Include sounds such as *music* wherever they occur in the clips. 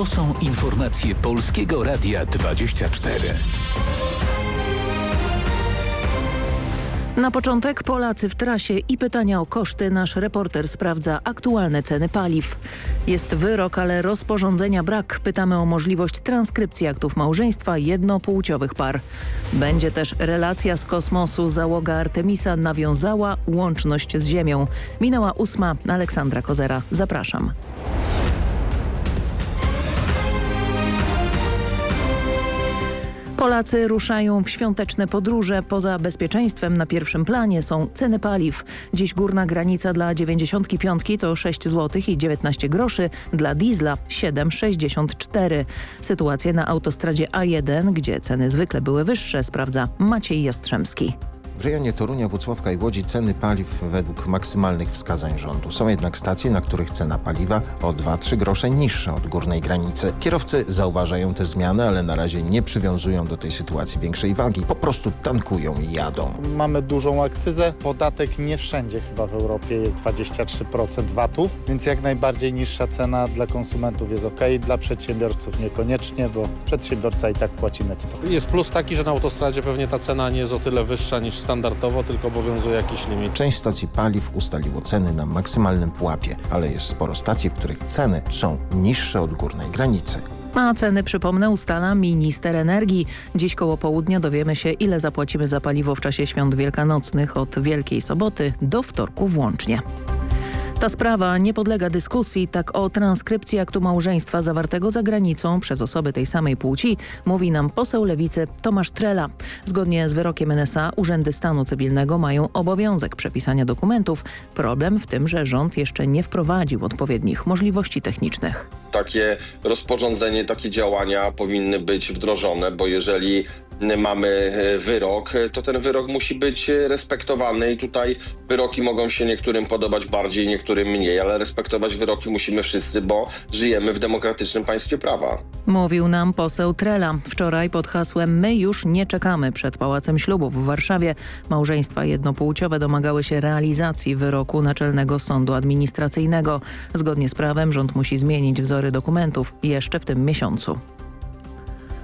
To są informacje Polskiego Radia 24. Na początek Polacy w trasie i pytania o koszty. Nasz reporter sprawdza aktualne ceny paliw. Jest wyrok, ale rozporządzenia brak. Pytamy o możliwość transkrypcji aktów małżeństwa jednopłciowych par. Będzie też relacja z kosmosu. Załoga Artemisa nawiązała łączność z Ziemią. Minęła ósma. Aleksandra Kozera. Zapraszam. Polacy ruszają w świąteczne podróże. Poza bezpieczeństwem na pierwszym planie są ceny paliw. Dziś górna granica dla 95 to 6 zł i 19 groszy, dla diesla 7,64. Sytuację na autostradzie A1, gdzie ceny zwykle były wyższe, sprawdza Maciej Jastrzębski. W rejonie Torunia, Włocławka i Łodzi ceny paliw według maksymalnych wskazań rządu. Są jednak stacje, na których cena paliwa o 2-3 grosze niższa od górnej granicy. Kierowcy zauważają te zmiany, ale na razie nie przywiązują do tej sytuacji większej wagi. Po prostu tankują i jadą. Mamy dużą akcyzę. Podatek nie wszędzie chyba w Europie jest 23% VAT-u, więc jak najbardziej niższa cena dla konsumentów jest ok, dla przedsiębiorców niekoniecznie, bo przedsiębiorca i tak płaci netto. Jest plus taki, że na autostradzie pewnie ta cena nie jest o tyle wyższa niż standardowo, tylko obowiązuje jakiś limit. Część stacji paliw ustaliło ceny na maksymalnym pułapie, ale jest sporo stacji, w których ceny są niższe od górnej granicy. A ceny, przypomnę, ustala minister energii. Dziś koło południa dowiemy się, ile zapłacimy za paliwo w czasie świąt wielkanocnych od Wielkiej Soboty do wtorku włącznie. Ta sprawa nie podlega dyskusji, tak o transkrypcji aktu małżeństwa zawartego za granicą przez osoby tej samej płci mówi nam poseł lewicy Tomasz Trela. Zgodnie z wyrokiem NSA urzędy stanu cywilnego mają obowiązek przepisania dokumentów. Problem w tym, że rząd jeszcze nie wprowadził odpowiednich możliwości technicznych. Takie rozporządzenie, takie działania powinny być wdrożone, bo jeżeli mamy e, wyrok, to ten wyrok musi być respektowany i tutaj wyroki mogą się niektórym podobać bardziej, niektórym mniej, ale respektować wyroki musimy wszyscy, bo żyjemy w demokratycznym państwie prawa. Mówił nam poseł Trela. Wczoraj pod hasłem My już nie czekamy przed Pałacem Ślubów w Warszawie małżeństwa jednopłciowe domagały się realizacji wyroku Naczelnego Sądu Administracyjnego. Zgodnie z prawem rząd musi zmienić wzory dokumentów jeszcze w tym miesiącu.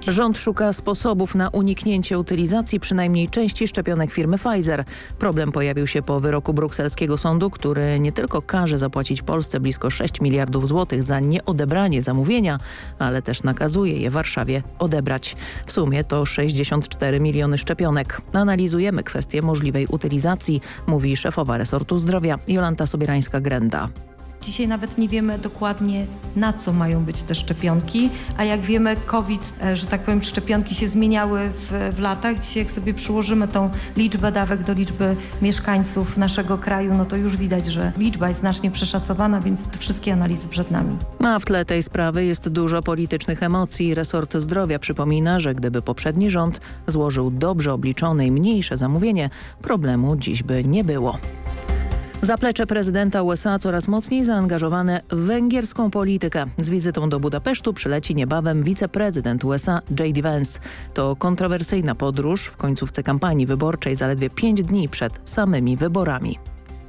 Rząd szuka sposobów na uniknięcie utylizacji przynajmniej części szczepionek firmy Pfizer. Problem pojawił się po wyroku brukselskiego sądu, który nie tylko każe zapłacić Polsce blisko 6 miliardów złotych za nieodebranie zamówienia, ale też nakazuje je Warszawie odebrać. W sumie to 64 miliony szczepionek. Analizujemy kwestię możliwej utylizacji, mówi szefowa resortu zdrowia Jolanta Sobierańska-Grenda. Dzisiaj nawet nie wiemy dokładnie na co mają być te szczepionki, a jak wiemy COVID, e, że tak powiem szczepionki się zmieniały w, w latach. Dzisiaj jak sobie przyłożymy tą liczbę dawek do liczby mieszkańców naszego kraju, no to już widać, że liczba jest znacznie przeszacowana, więc wszystkie analizy przed nami. A w tle tej sprawy jest dużo politycznych emocji. Resort Zdrowia przypomina, że gdyby poprzedni rząd złożył dobrze obliczone i mniejsze zamówienie, problemu dziś by nie było. Zaplecze prezydenta USA coraz mocniej zaangażowane w węgierską politykę. Z wizytą do Budapesztu przyleci niebawem wiceprezydent USA J.D. Vance. To kontrowersyjna podróż w końcówce kampanii wyborczej zaledwie pięć dni przed samymi wyborami.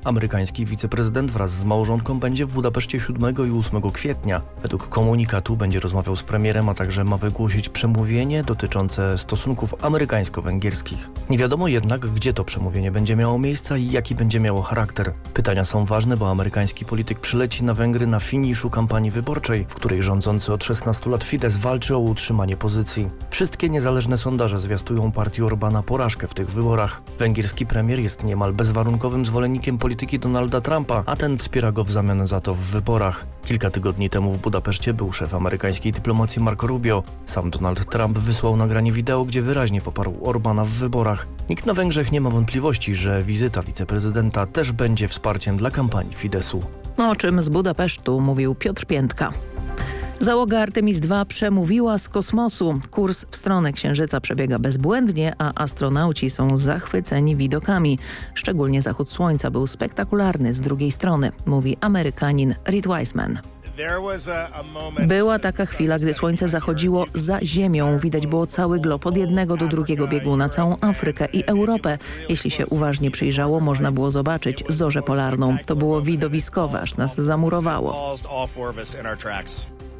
Amerykański wiceprezydent wraz z małżonką będzie w Budapeszcie 7 i 8 kwietnia. Według komunikatu będzie rozmawiał z premierem, a także ma wygłosić przemówienie dotyczące stosunków amerykańsko-węgierskich. Nie wiadomo jednak, gdzie to przemówienie będzie miało miejsce i jaki będzie miało charakter. Pytania są ważne, bo amerykański polityk przyleci na Węgry na finiszu kampanii wyborczej, w której rządzący od 16 lat Fidesz walczy o utrzymanie pozycji. Wszystkie niezależne sondaże zwiastują partii Orbana porażkę w tych wyborach. Węgierski premier jest niemal bezwarunkowym zwolennikiem polityki Donalda Trumpa, a ten wspiera go w zamian za to w wyborach. Kilka tygodni temu w Budapeszcie był szef amerykańskiej dyplomacji Marco Rubio. Sam Donald Trump wysłał nagranie wideo, gdzie wyraźnie poparł Orbana w wyborach. Nikt na Węgrzech nie ma wątpliwości, że wizyta wiceprezydenta też będzie wsparciem dla kampanii Fidesu. O czym z Budapesztu mówił Piotr Piętka. Załoga Artemis II przemówiła z kosmosu. Kurs w stronę Księżyca przebiega bezbłędnie, a astronauci są zachwyceni widokami. Szczególnie zachód słońca był spektakularny z drugiej strony, mówi Amerykanin Reed Wiseman. Była taka chwila, gdy słońce zachodziło za Ziemią. Widać było cały glob od jednego do drugiego bieguna, całą Afrykę i Europę. Jeśli się uważnie przyjrzało, można było zobaczyć zorzę polarną. To było widowiskowe, aż nas zamurowało.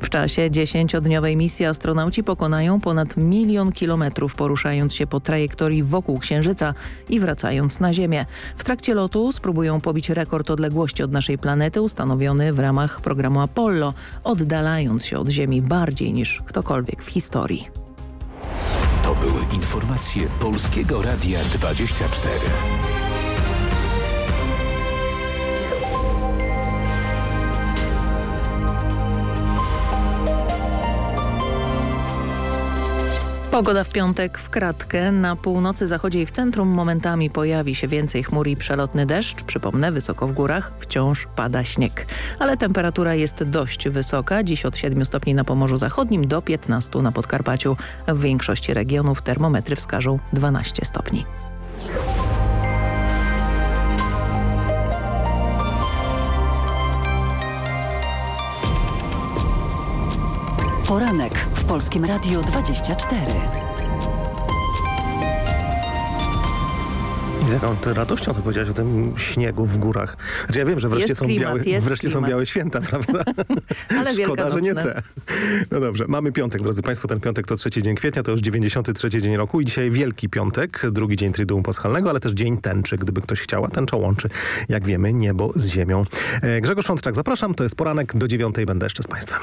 W czasie dziesięciodniowej misji astronauci pokonają ponad milion kilometrów poruszając się po trajektorii wokół Księżyca i wracając na Ziemię. W trakcie lotu spróbują pobić rekord odległości od naszej planety ustanowiony w ramach programu Apollo, oddalając się od Ziemi bardziej niż ktokolwiek w historii. To były informacje Polskiego Radia 24. Pogoda w piątek w kratkę. Na północy, zachodzie i w centrum momentami pojawi się więcej chmur i przelotny deszcz. Przypomnę, wysoko w górach wciąż pada śnieg. Ale temperatura jest dość wysoka. Dziś od 7 stopni na Pomorzu Zachodnim do 15 na Podkarpaciu. W większości regionów termometry wskażą 12 stopni. Poranek Polskim Radiu 24. I z jaką ty radością ty powiedziałeś o tym śniegu w górach. Znaczy ja wiem, że wreszcie, Jest są, klimat, białe, wreszcie są białe święta, prawda? *laughs* Ale Szkoda, że nie te. No dobrze, mamy piątek, drodzy Państwo. Ten piątek to trzeci dzień kwietnia, to już 93 dzień roku i dzisiaj Wielki Piątek, drugi dzień Triduum Paschalnego, ale też Dzień Tęczy, gdyby ktoś chciała. Tęcza łączy, jak wiemy, niebo z ziemią. E, Grzegorz Szączczak, zapraszam. To jest poranek do dziewiątej. Będę jeszcze z Państwem.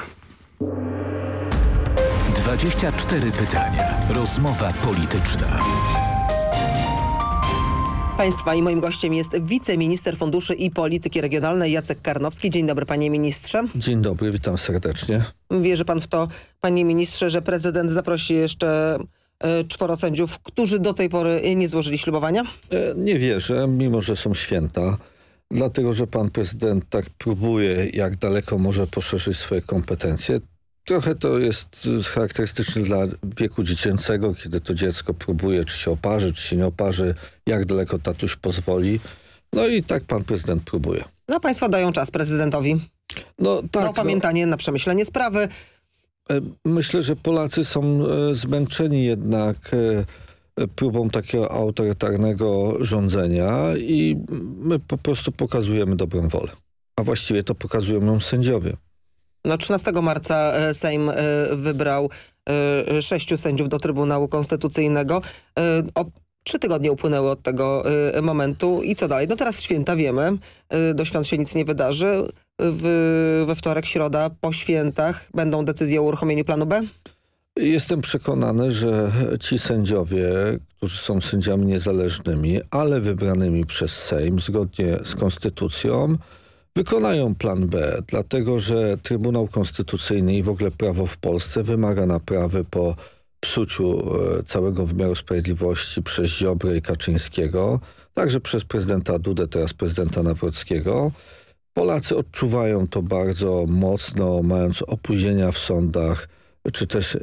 24 pytania. Rozmowa polityczna. Państwa i moim gościem jest wiceminister funduszy i polityki regionalnej Jacek Karnowski. Dzień dobry panie ministrze. Dzień dobry, witam serdecznie. Wierzy pan w to, panie ministrze, że prezydent zaprosi jeszcze e, czworo sędziów, którzy do tej pory nie złożyli ślubowania? E, Nie wierzę, mimo że są święta, dlatego że pan prezydent tak próbuje, jak daleko może poszerzyć swoje kompetencje. Trochę to jest y, charakterystyczne dla wieku dziecięcego, kiedy to dziecko próbuje, czy się oparzy, czy się nie oparzy, jak daleko tatuś pozwoli. No i tak pan prezydent próbuje. No państwo dają czas prezydentowi No tak, na opamiętanie, na przemyślenie sprawy. E, Myślę, że Polacy są e, zmęczeni jednak e, próbą takiego autorytarnego rządzenia i my po prostu pokazujemy dobrą wolę. A właściwie to pokazują ją sędziowie. No 13 marca e, Sejm e, wybrał e, sześciu sędziów do Trybunału Konstytucyjnego. O Trzy tygodnie upłynęły od tego momentu i co dalej? No teraz święta wiemy, do świąt się nic nie wydarzy. W, we wtorek, środa, po świętach będą decyzje o uruchomieniu planu B? Jestem przekonany, że ci sędziowie, którzy są sędziami niezależnymi, ale wybranymi przez Sejm zgodnie z konstytucją, wykonają plan B, dlatego że Trybunał Konstytucyjny i w ogóle prawo w Polsce wymaga naprawy po psuciu e, całego wymiaru sprawiedliwości przez Ziobrę i Kaczyńskiego, także przez prezydenta Dudę, teraz prezydenta Nawrockiego. Polacy odczuwają to bardzo mocno, mając opóźnienia w sądach, czy też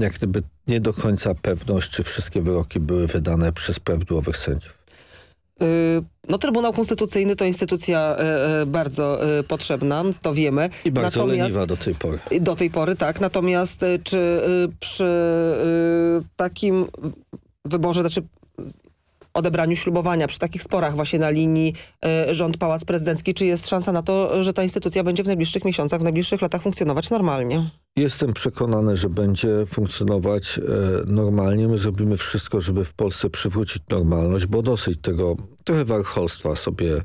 jak gdyby nie do końca pewność, czy wszystkie wyroki były wydane przez prawidłowych sędziów. Y, No Trybunał Konstytucyjny to instytucja e, e, bardzo potrzebna, to wiemy. I bardzo Natomiast- leniwa do tej pory. Do tej pory, tak. Natomiast y, czy y, przy y, takim wyborze, znaczy odebraniu ślubowania, przy takich sporach właśnie na linii y, rząd-pałac prezydencki, czy jest szansa na to, że ta instytucja będzie w najbliższych miesiącach, w najbliższych latach funkcjonować normalnie? Jestem przekonany, że będzie funkcjonować e, normalnie. My zrobimy wszystko, żeby w Polsce przywrócić normalność, bo dosyć tego trochę warcholstwa sobie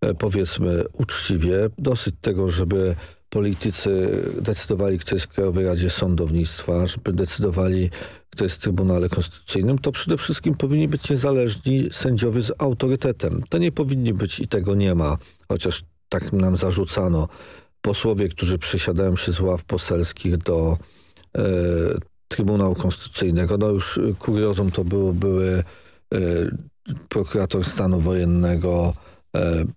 e, powiedzmy uczciwie, dosyć tego, żeby politycy decydowali, kto jest w Krajowej Radzie Sądownictwa, żeby decydowali, kto jest w Trybunale Konstytucyjnym, to przede wszystkim powinni być niezależni sędziowie z autorytetem. To nie powinni być i tego nie ma, chociaż tak nam zarzucano posłowie, którzy przesiadają się z ław poselskich do e, Trybunału Konstytucyjnego. No już e, kuriozum to było, były e, prokurator stanu wojennego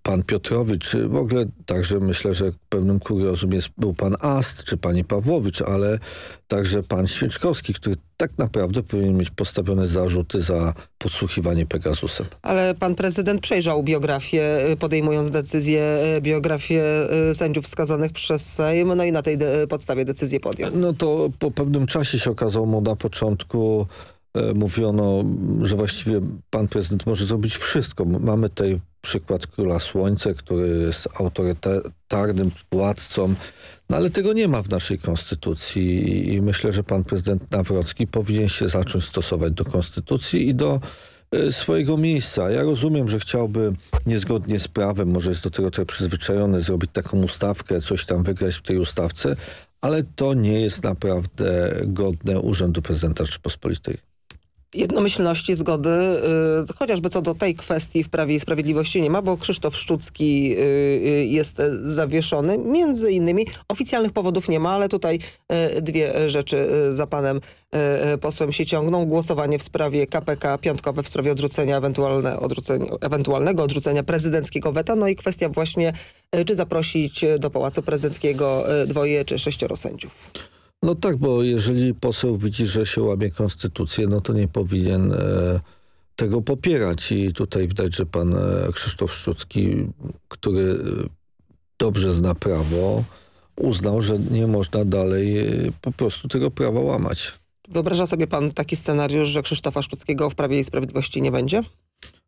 pan Piotrowicz, czy w ogóle także myślę, że pewnym kuriozum jest, był pan Ast, czy pani Pawłowicz, ale także pan Świeczkowski, który tak naprawdę powinien mieć postawione zarzuty za podsłuchiwanie Pegasusem. Ale pan prezydent przejrzał biografię, y, podejmując decyzję, y, biografię y, sędziów wskazanych przez Sejm, no i na tej de podstawie decyzję podjął. No to po pewnym czasie się okazało, mu na początku e, mówiono, że właściwie pan prezydent może zrobić wszystko. Mamy tutaj przykład Króla Słońce, który jest autorytarnym władcą, no ale tego nie ma w naszej konstytucji i myślę, że pan prezydent Nawrocki powinien się zacząć stosować do konstytucji i do y, swojego miejsca. Ja rozumiem, że chciałby niezgodnie z prawem, może jest do tego trochę przyzwyczajony, zrobić taką ustawkę, coś tam wygrać w tej ustawce, ale to nie jest naprawdę godne Urzędu Prezydenta Rzeczypospolitej jednomyślności, zgody, y, chociażby co do tej kwestii w Prawie i Sprawiedliwości nie ma, bo Krzysztof Szczucki y, y, jest zawieszony. Między innymi oficjalnych powodów nie ma, ale tutaj y, dwie rzeczy y, za panem y, posłem się ciągną. Głosowanie w sprawie KPK piątkowe w sprawie odrzucenia ewentualne ewentualnego odrzucenia prezydenckiego weta. No i kwestia właśnie, czy zaprosić do Pałacu Prezydenckiego dwoje czy sześcioro sędziów. No tak, bo jeżeli poseł widzi, że się łamie konstytucję, no to nie powinien e, tego popierać. I tutaj widać, że pan e, Krzysztof Szczucki, który e, dobrze zna prawo, uznał, że nie można dalej po prostu tego prawa łamać. Wyobraża sobie pan taki scenariusz, że Krzysztofa Szczuckiego w Prawie i Sprawiedliwości nie będzie?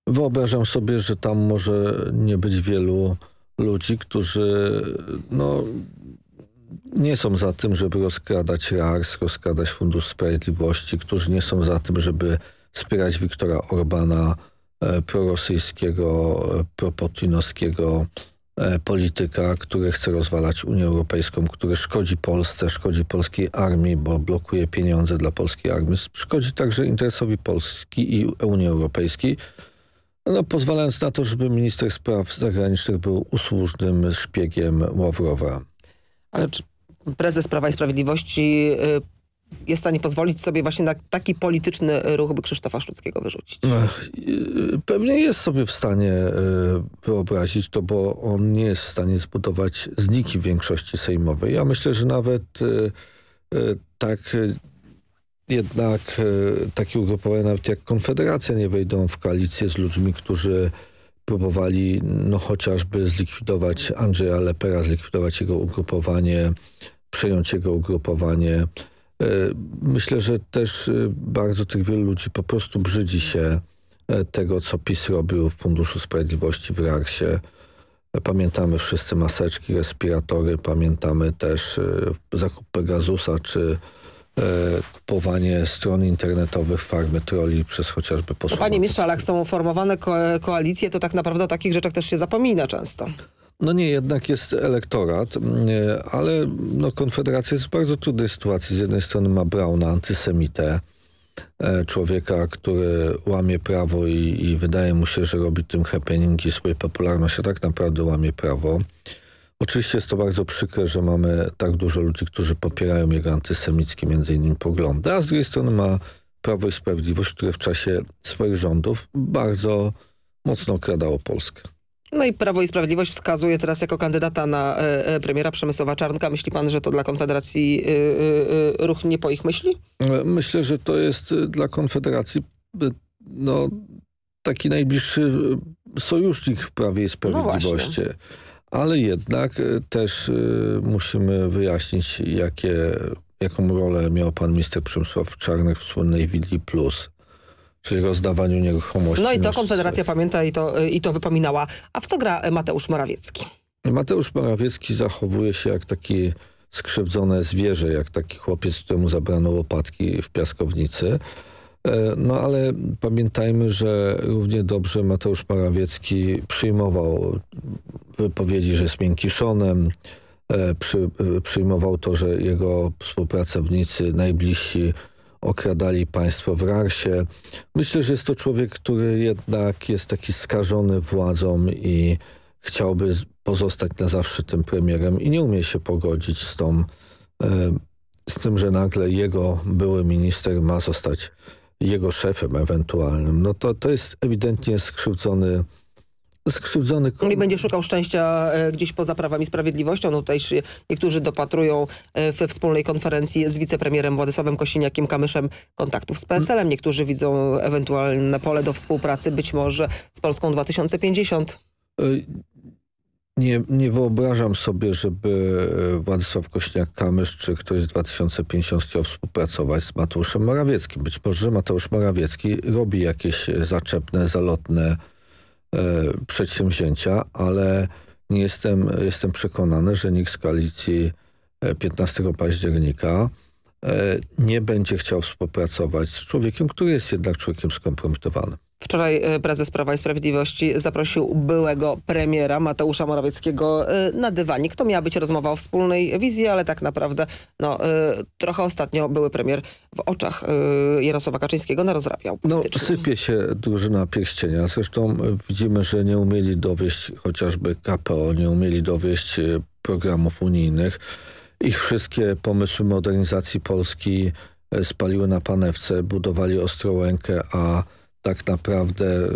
Wyobrażam sobie, że tam może nie być wielu ludzi, którzy no, nie są za tym, żeby rozkradać RARS, rozkradać Fundusz Sprawiedliwości, którzy nie są za tym, żeby wspierać Wiktora Orbana, e, prorosyjskiego, e, proputinowskiego e, polityka, który chce rozwalać Unię Europejską, który szkodzi Polsce, szkodzi polskiej armii, bo blokuje pieniądze dla polskiej armii, szkodzi także interesowi Polski i Unii Europejskiej, no, pozwalając na to, żeby minister spraw zagranicznych był usłużnym szpiegiem Ławrowa. Ale czy prezes Prawa i Sprawiedliwości y, jest w stanie pozwolić sobie właśnie na taki polityczny ruch, by Krzysztofa Szczuckiego wyrzucić? Y, pewnie jest sobie w stanie y, wyobrazić to, bo on nie jest w stanie zbudować zniki większości sejmowej. Ja myślę, że nawet tak jednak takie ugrupowania nawet jak Konfederacja nie wejdą w koalicję z ludźmi, którzy próbowali no chociażby zlikwidować Andrzeja Lepera, zlikwidować jego ugrupowanie, przejąć jego ugrupowanie. E, myślę, że też e, bardzo tych wielu ludzi po prostu brzydzi się e, tego, co PiS robił w Funduszu Sprawiedliwości w RARSie. Pamiętamy wszyscy maseczki, respiratory, pamiętamy też zakup Pegasusa czy kupowanie stron internetowych farmy troli przez chociażby posłów. Panie mistrzu, ale jak są formowane ko koalicje, to tak naprawdę o takich rzeczach też się zapomina często. No nie, jednak jest elektorat, mm, ale no, Konfederacja jest w bardzo trudnej sytuacji. Z jednej strony ma Brauna, antysemitę, e, człowieka, który łamie prawo i, i, wydaje mu się, że robi tym happening i swoją popularność, a tak naprawdę łamie prawo. Oczywiście jest to bardzo przykre, że mamy tak dużo ludzi, którzy popierają jego antysemickie między innymi poglądy, a z drugiej strony ma Prawo i Sprawiedliwość, które w czasie swoich rządów bardzo mocno okradało Polskę. No i Prawo i Sprawiedliwość wskazuje teraz jako kandydata na e, e, premiera Przemysława Czarnka. Myśli pan, że to dla Konfederacji e, ruch nie po ich myśli? Myślę, że to jest dla Konfederacji no, taki najbliższy sojusznik w Prawie i no Sprawiedliwości. No Ale jednak też musimy wyjaśnić, jakie, jaką rolę miał pan minister Przemysław Czarnek w słynnej Willi Plus czyli rozdawaniu nieruchomości. No i to Konfederacja pamięta i to, i to wypominała. A w co gra Mateusz Morawiecki? Mateusz Morawiecki zachowuje się jak taki skrzywdzone zwierzę, jak taki chłopiec, któremu zabrano łopatki w piaskownicy. E, no ale pamiętajmy, że równie dobrze Mateusz Morawiecki przyjmował wypowiedzi, że jest miękiszonem, e, przy, przyjmował to, że jego współpracownicy, najbliżsi okradali państwo w Rarsie. Myślę, że jest to człowiek, który jednak jest taki skażony władzą i chciałby pozostać na zawsze tym premierem i nie umie się pogodzić z tą e, z tym, że nagle jego były minister ma zostać jego szefem ewentualnym. No to, to jest ewidentnie skrzywdzony skrzywdzony... I będzie szukał szczęścia e, gdzieś poza Prawami i Sprawiedliwością. No tutaj niektórzy dopatrują e, we wspólnej konferencji z wicepremierem Władysławem Kosiniakiem-Kamyszem kontaktów z PSL-em. Niektórzy widzą ewentualne pole do współpracy być może z Polską 2050. E, nie, nie wyobrażam sobie, żeby Władysław Kośniak-Kamysz czy ktoś z 2050 chciał współpracować z Mateuszem Morawieckim. Być może Mateusz Morawiecki robi jakieś zaczepne, zalotne przedsięwzięcia, ale nie jestem, jestem przekonany, że nikt z koalicji 15 października nie będzie chciał współpracować z człowiekiem, który jest jednak człowiekiem skompromitowanym. Wczoraj e, prezes Prawa i Sprawiedliwości zaprosił byłego premiera Mateusza Morawieckiego e, na dywanik. To miała być rozmowa o wspólnej wizji, ale tak naprawdę no, e, trochę ostatnio były premier w oczach Jarosława Kaczyńskiego narozrabiał. No, sypie się drużyna pierścienia. Zresztą widzimy, że nie umieli dowieść chociażby KPO, nie umieli dowieść programów unijnych. Ich wszystkie pomysły modernizacji Polski spaliły na panewce, budowali Ostrołękę, a tak naprawdę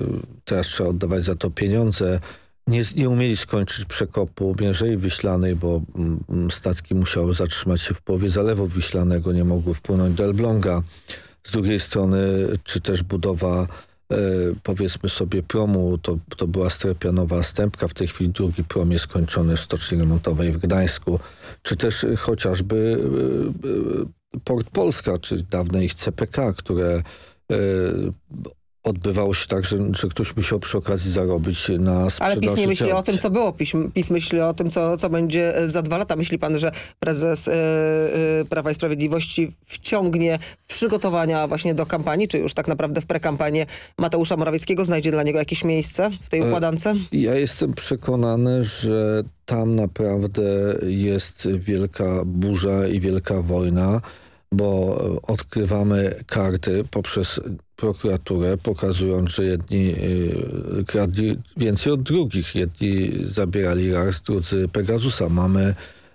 teraz trzeba oddawać za to pieniądze. Nie, nie umieli skończyć przekopu Mierzei Wiślanej, bo mm, mm, statki musiały zatrzymać się w połowie Zalewu Wiślanego, nie mogły wpłynąć do Elbląga. Z drugiej strony, czy też budowa e, powiedzmy sobie promu, to, to była strepianowa stępka, w tej chwili drugi prom jest skończony w stoczni remontowej w Gdańsku, czy też chociażby e, e, Port Polska, czy dawne ich CPK, które e, odbywało się tak, że, że ktoś musiał przy okazji zarobić na sprzedaży. Ale PiS nie myśli o tym, co było. PiS, PiS myśli o tym, co, co będzie za dwa lata. Myśli pan, że prezes yy, yy, Prawa i Sprawiedliwości wciągnie przygotowania właśnie do kampanii, czy już tak naprawdę w prekampanię Mateusza Morawieckiego? Znajdzie dla niego jakieś miejsce w tej e, układance? Ja jestem przekonany, że tam naprawdę jest wielka burza i wielka wojna bo odkrywamy karty poprzez prokuraturę, pokazując, że jedni y, kradli więcej od drugich. Jedni zabierali RARS, drudzy Pegasusa. Mamy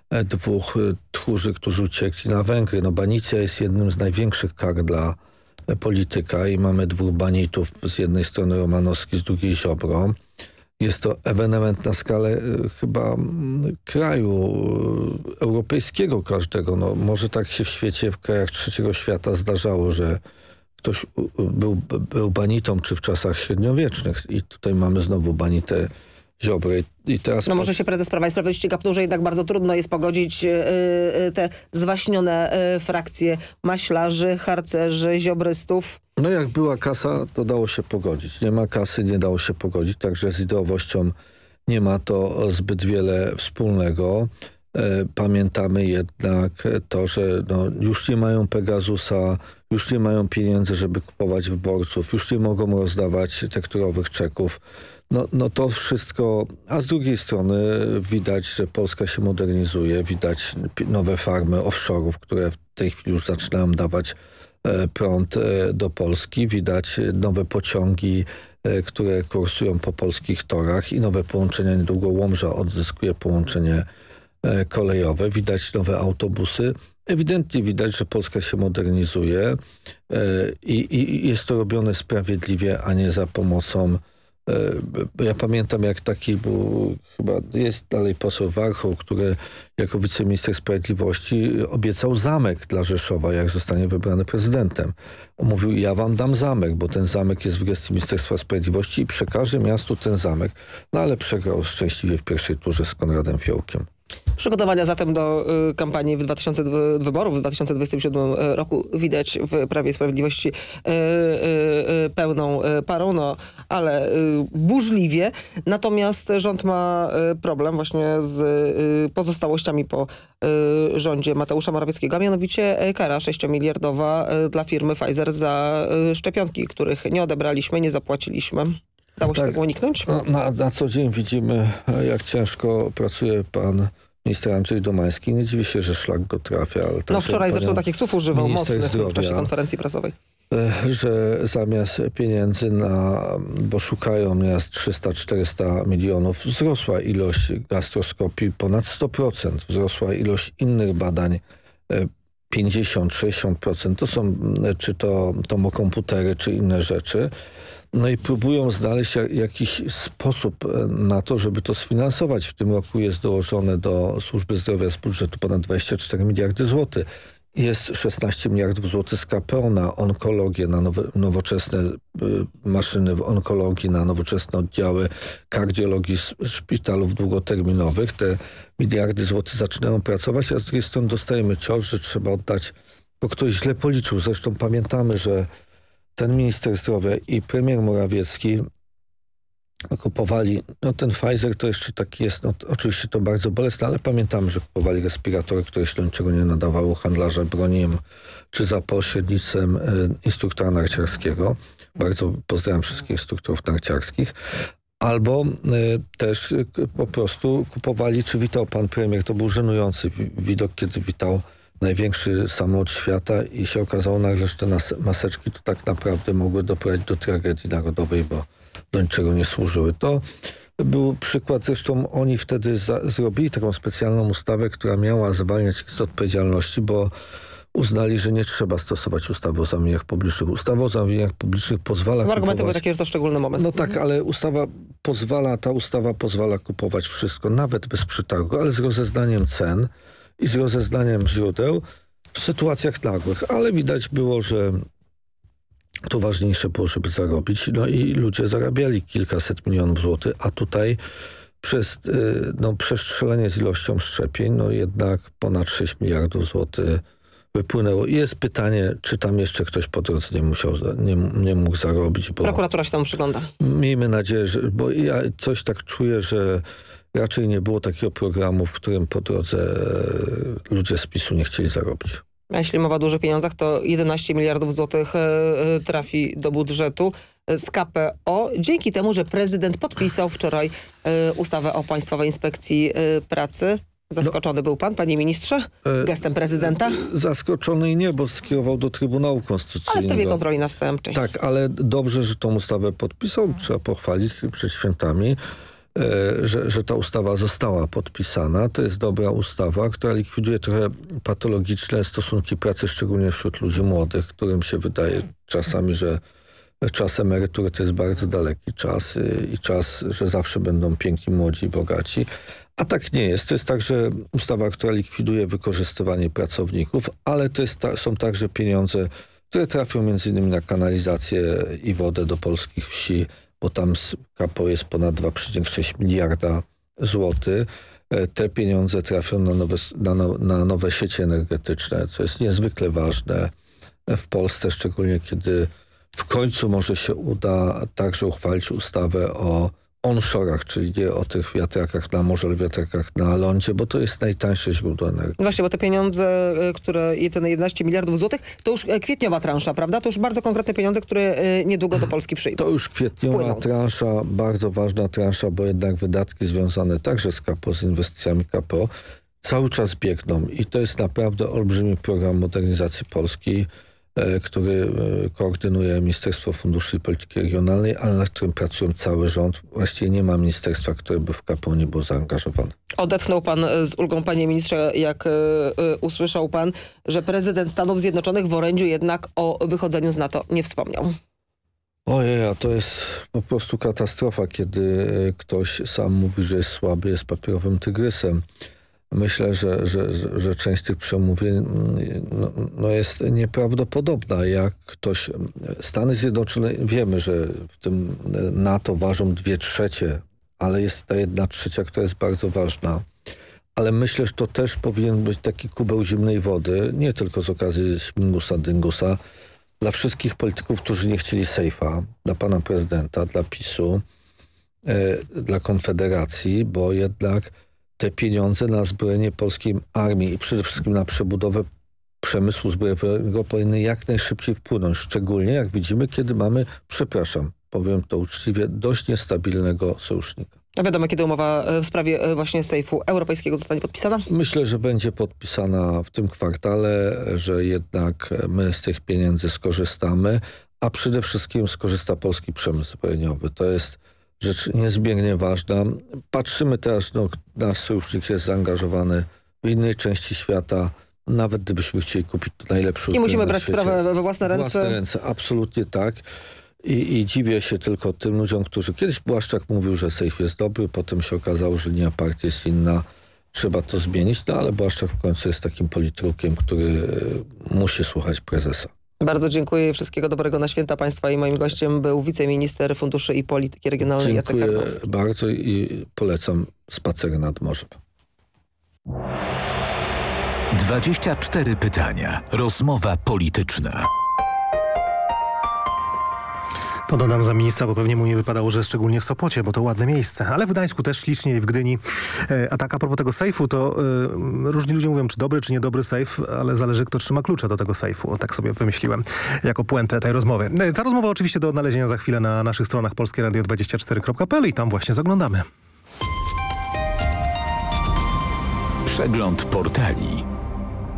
e, dwóch tchórzy, którzy uciekli na Węgry. No Banicja jest jednym z największych kar dla e, polityka i mamy dwóch banitów, z jednej strony Romanowski, z drugiej Ziobro. Jest to ewenement na skalę y, chyba mm, kraju europejskiego każdego. No, może tak się w świecie, w krajach trzeciego świata zdarzało, że ktoś był, był banitą, czy w czasach średniowiecznych. I tutaj mamy znowu banitę Ziobry. I teraz no może się prezes Prawa i Sprawiedliwości gapnął, że jednak bardzo trudno jest pogodzić yy, te zwaśnione yy, frakcje maślarzy, harcerzy, ziobrystów. No jak była kasa, to dało się pogodzić. Nie ma kasy, nie dało się pogodzić, także z ideowością nie ma to zbyt wiele wspólnego. E, pamiętamy jednak to, że no, już nie mają Pegasusa, już nie mają pieniędzy, żeby kupować wyborców, już nie mogą rozdawać tekturowych czeków. No, no to wszystko, a z drugiej strony widać, że Polska się modernizuje, widać nowe farmy offshore'ów, które w tej chwili już zaczynają dawać e, prąd e, do Polski, widać nowe pociągi, które kursują po polskich torach i nowe połączenia. Niedługo Łomża odzyskuje połączenie E, kolejowe, widać nowe autobusy. Ewidentnie widać, że Polska się modernizuje e, i, i jest to robione sprawiedliwie, a nie za pomocą e, ja pamiętam jak taki był, chyba jest dalej poseł Warchoł, który jako wiceminister sprawiedliwości obiecał zamek dla Rzeszowa, jak zostanie wybrany prezydentem. Mówił, ja wam dam zamek, bo ten zamek jest w gestii Ministerstwa Sprawiedliwości i przekażę miastu ten zamek. No ale przegrał szczęśliwie w pierwszej turze z Konradem Fiołkiem. Przygotowania zatem do y, kampanii w 2000, wyborów w 2027 y, roku widać w Prawie i Sprawiedliwości y, pełną parą, no ale burzliwie. Natomiast rząd ma problem właśnie z pozostałościami po rządzie Mateusza Morawieckiego, a mianowicie kara 6-miliardowa dla firmy Pfizer za szczepionki, których nie odebraliśmy, nie zapłaciliśmy. Dało się tak, tego uniknąć? No, na, na co dzień widzimy, jak ciężko pracuje pan minister Andrzej Domański. Nie dziwi się, że szlak go trafia. Ale no wczoraj zresztą takich słów używał mocnych zdrowia, w czasie konferencji prasowej. E, że zamiast pieniędzy na, bo szukają miast 300-400 milionów, wzrosła ilość gastroskopii ponad 100%, wzrosła ilość innych badań 50-60%. E, to są czy to tomokomputery, czy inne rzeczy. No i próbują znaleźć jakiś sposób e, na to, żeby to sfinansować. W tym roku jest dołożone do służby zdrowia z budżetu ponad 24 miliardy złotych. Jest 16 miliardów złotych z KPO na onkologię, na nowe, nowoczesne y, maszyny w onkologii, na nowoczesne oddziały kardiologii szpitalów długoterminowych. Te miliardy złotych zaczynają pracować, a z drugiej strony dostajemy cios, że trzeba oddać, bo ktoś źle policzył. Zresztą pamiętamy, że ten minister zdrowia i premier Morawiecki kupowali, no ten Pfizer to jeszcze taki jest, no oczywiście to bardzo bolesne, ale pamiętamy, że kupowali respiratory, które się niczego nie nadawało handlarza broniem, czy za pośrednictwem e, instruktora narciarskiego. Bardzo pozdrawiam wszystkich instruktorów narciarskich. Albo e, też e, po prostu kupowali, czy witał pan premier, to był żenujący widok, kiedy witał największy samolot świata i się okazało nagle, że te maseczki to tak naprawdę mogły doprowadzić do tragedii narodowej, bo do niczego nie służyły. To był przykład, zresztą oni wtedy za, zrobili taką specjalną ustawę, która miała zwalniać ich z odpowiedzialności, bo uznali, że nie trzeba stosować ustawy o zamówieniach publicznych. Ustawa o zamówieniach publicznych pozwala no, Argumenty były takie, że to szczególny moment. No tak, ale ustawa pozwala, ta ustawa pozwala kupować wszystko, nawet bez przetargu, ale z rozeznaniem cen i z rozeznaniem źródeł w sytuacjach nagłych. Ale widać było, że to ważniejsze było, żeby zarobić. No i ludzie zarabiali kilkaset milionów złotych, a tutaj przez y, no, przestrzelenie z ilością szczepień, no jednak ponad 6 miliardów złotych wypłynęło. I jest pytanie, czy tam jeszcze ktoś po drodze nie, musiał, nie, nie mógł zarobić. Bo Prokuratura się tam przygląda. Miejmy nadzieję, że, bo ja coś tak czuję, że raczej nie było takiego programu, w którym po drodze ludzie z PiSu nie chcieli zarobić. A jeśli mowa o dużych pieniądzach, to 11 miliardów złotych e, e, trafi do budżetu z KPO, dzięki temu, że prezydent podpisał wczoraj e, ustawę o Państwowej Inspekcji Pracy. Zaskoczony no, był pan, panie ministrze, gestem prezydenta? Zaskoczony nie, bo skierował do Trybunału Konstytucyjnego. Ale w trybie kontroli następczej. Tak, ale dobrze, że tą ustawę podpisał. Trzeba pochwalić przed świętami. E, że, że ta ustawa została podpisana. To jest dobra ustawa, która likwiduje trochę patologiczne stosunki pracy, szczególnie wśród ludzi młodych, którym się wydaje czasami, że czas emerytury to jest bardzo daleki czas i czas, że zawsze będą piękni, młodzi i bogaci. A tak nie jest. To jest także ustawa, która likwiduje wykorzystywanie pracowników, ale to ta, są także pieniądze, które trafią między innymi na kanalizację i wodę do polskich wsi, bo tam z KPO jest ponad 2,6 miliarda złotych. E, te pieniądze trafią na nowe, na, no, na nowe sieci energetyczne, co jest niezwykle ważne w Polsce, szczególnie kiedy w końcu może się uda także uchwalić ustawę o onshore'ach, czyli nie o tych wiatrakach na morzu, ale wiatrakach na lądzie, bo to jest najtańsze źródło energii. Właśnie, bo te pieniądze, y, które, ten 11 miliardów złotych, to już e, kwietniowa transza, prawda? To już bardzo konkretne pieniądze, które y, niedługo do Polski przyjdą. To już kwietniowa Wpłyną. transza, bardzo ważna transza, bo jednak wydatki związane także z KPO, z inwestycjami KPO, cały czas biegną i to jest naprawdę olbrzymi program modernizacji Polski, E, który e, koordynuje Ministerstwo Funduszy i Polityki Regionalnej, ale nad którym pracują cały rząd. Właściwie nie ma ministerstwa, które by w KPO nie było zaangażowane. Odetchnął pan e, z ulgą, panie ministrze, jak usłyszał pan, że prezydent Stanów Zjednoczonych w orędziu jednak o wychodzeniu z NATO nie wspomniał. Ojej, a to jest po prostu katastrofa, kiedy ktoś sam mówi, że jest słaby, jest papierowym tygrysem. Myślę, że, że, że część tych przemówień mm, no, no jest nieprawdopodobna. Jak ktoś... Stany Zjednoczone, wiemy, że w tym NATO ważą dwie trzecie, ale jest ta jedna trzecia, która jest bardzo ważna. Ale myślę, że to też powinien być taki kubeł zimnej wody, nie tylko z okazji Śmigusa, Dyngusa, dla wszystkich polityków, którzy nie chcieli sejfa, dla pana prezydenta, dla PiSu, yy, dla Konfederacji, bo jednak te pieniądze na zbrojenie polskiej armii i przede wszystkim na przebudowę przemysłu zbrojeniowego powinny jak najszybciej wpłynąć. Szczególnie jak widzimy, kiedy mamy, przepraszam, powiem to uczciwie, dość niestabilnego sojusznika. A wiadomo, kiedy umowa e, w sprawie e, właśnie sejfu europejskiego zostanie podpisana? Myślę, że będzie podpisana w tym kwartale, że jednak my z tych pieniędzy skorzystamy, a przede wszystkim skorzysta polski przemysł zbrojeniowy. To jest rzecz niezmiernie ważna. Patrzymy teraz, no, nasz sojusznik jest zaangażowany w innej części świata, nawet gdybyśmy chcieli kupić najlepszy Nie musimy brać sprawę we własne ręce. Własne ręce, absolutnie tak. I, I, dziwię się tylko tym ludziom, którzy... Kiedyś Błaszczak mówił, że sejf jest dobry, potem się okazało, że linia partii jest inna. Trzeba to zmienić, no ale Błaszczak w końcu jest takim politrukiem, który musi słuchać prezesa. Bardzo dziękuję. Wszystkiego dobrego na święta państwa i moim gościem był wiceminister Funduszy i Polityki Regionalnej Jacek Dziękuję bardzo i polecam spacery nad morzem. 24 pytania. Rozmowa polityczna. To dodam za ministra, bo pewnie mu nie wypadało, że szczególnie w Sopocie, bo to ładne miejsce. Ale w Gdańsku też ślicznie i w Gdyni. E, a tak a propos tego sejfu, to e, różni ludzie mówią, czy dobry, czy niedobry sejf, ale zależy, kto trzyma klucze do tego sejfu. Tak sobie wymyśliłem jako puentę tej rozmowy. E, ta rozmowa oczywiście do odnalezienia za chwilę na naszych stronach polskieradio24.pl i tam właśnie zaglądamy. Przegląd portali.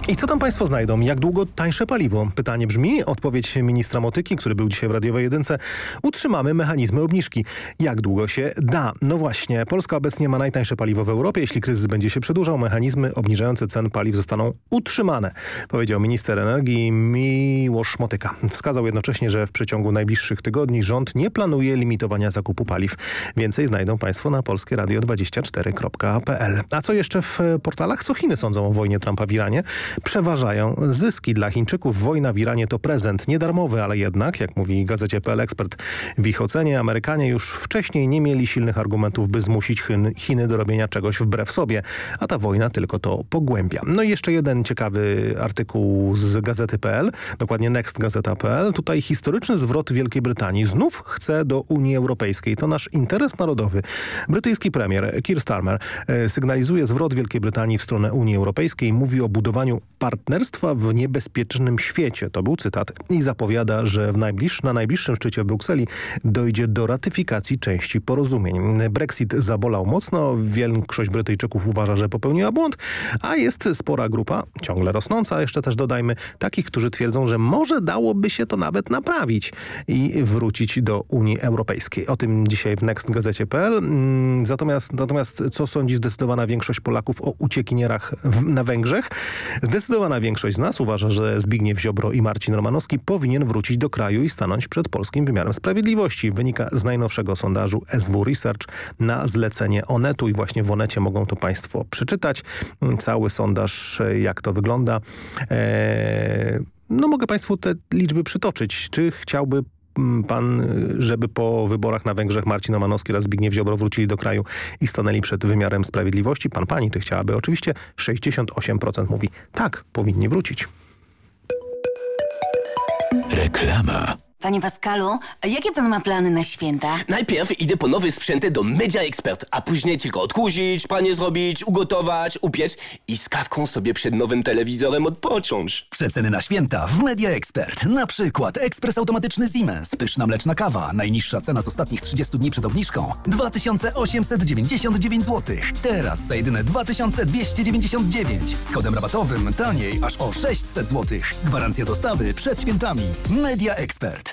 I co tam państwo znajdą? Jak długo tańsze paliwo? Pytanie brzmi. Odpowiedź ministra Motyki, który był dzisiaj w Radiowej Jedynce. Utrzymamy mechanizmy obniżki. Jak długo się da? No właśnie, Polska obecnie ma najtańsze paliwo w Europie. Jeśli kryzys będzie się przedłużał, mechanizmy obniżające cen paliw zostaną utrzymane, powiedział minister energii Miłosz Motyka. Wskazał jednocześnie, że w przeciągu najbliższych tygodni rząd nie planuje limitowania zakupu paliw. Więcej znajdą państwo na polskieradio24.pl. A co jeszcze w portalach? Co Chiny sądzą o wojnie Trumpa w Iranie? Przeważają zyski. Dla Chińczyków wojna w Iranie to prezent niedarmowy, ale jednak, jak mówi gazecie PL Ekspert, w ich ocenie Amerykanie już wcześniej nie mieli silnych argumentów, by zmusić Chiny, do robienia czegoś wbrew sobie, a ta wojna tylko to pogłębia. No i jeszcze jeden ciekawy artykuł z gazety PL, dokładnie nextgazeta.pl. Tutaj historyczny zwrot Wielkiej Brytanii znów chce do Unii Europejskiej. To nasz interes narodowy. Brytyjski premier Keir Starmer e, sygnalizuje zwrot Wielkiej Brytanii w stronę Unii Europejskiej. Mówi o budowaniu partnerstwa w niebezpiecznym świecie. To był cytat. I zapowiada, że w najbliż, na najbliższym szczycie w Brukseli dojdzie do ratyfikacji części porozumień. Brexit zabolał mocno. Większość Brytyjczyków uważa, że popełniła błąd, a jest spora grupa, ciągle rosnąca, jeszcze też dodajmy, takich, którzy twierdzą, że może dałoby się to nawet naprawić i wrócić do Unii Europejskiej. O tym dzisiaj w nextgazecie.pl. Natomiast, natomiast co sądzi zdecydowana większość Polaków o uciekinierach w, na Węgrzech? Zdecydowana większość z nas uważa, że Zbigniew Ziobro i Marcin Romanowski powinien wrócić do kraju i stanąć przed polskim wymiarem sprawiedliwości. Wynika z najnowszego sondażu SW Research na zlecenie Onetu i właśnie w Onecie mogą to Państwo przeczytać. Cały sondaż, jak to wygląda. Eee, no mogę Państwu te liczby przytoczyć. Czy chciałby pan, żeby po wyborach na Węgrzech Marcin Romanowski oraz Zbigniew Ziobro wrócili do kraju i stanęli przed wymiarem sprawiedliwości? Pan, pani, ty chciałaby oczywiście. 68% mówi tak, powinni wrócić. Reklama. Panie Pascalu, jakie pan ma plany na święta? Najpierw idę po nowe sprzęty do Media Expert, a później tylko odkurzyć, panie zrobić, ugotować, upiec i z kawką sobie przed nowym telewizorem odpocząć. Przeceny na święta w Media Expert. Na przykład ekspres automatyczny Siemens, pyszna mleczna kawa, najniższa cena z ostatnich 30 dni przed obniżką 2899 zł. Teraz za jedyne 2299. Z kodem rabatowym taniej aż o 600 zł. Gwarancja dostawy przed świętami. Media Expert.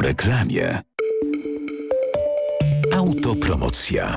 Reklamie. Autopromocja.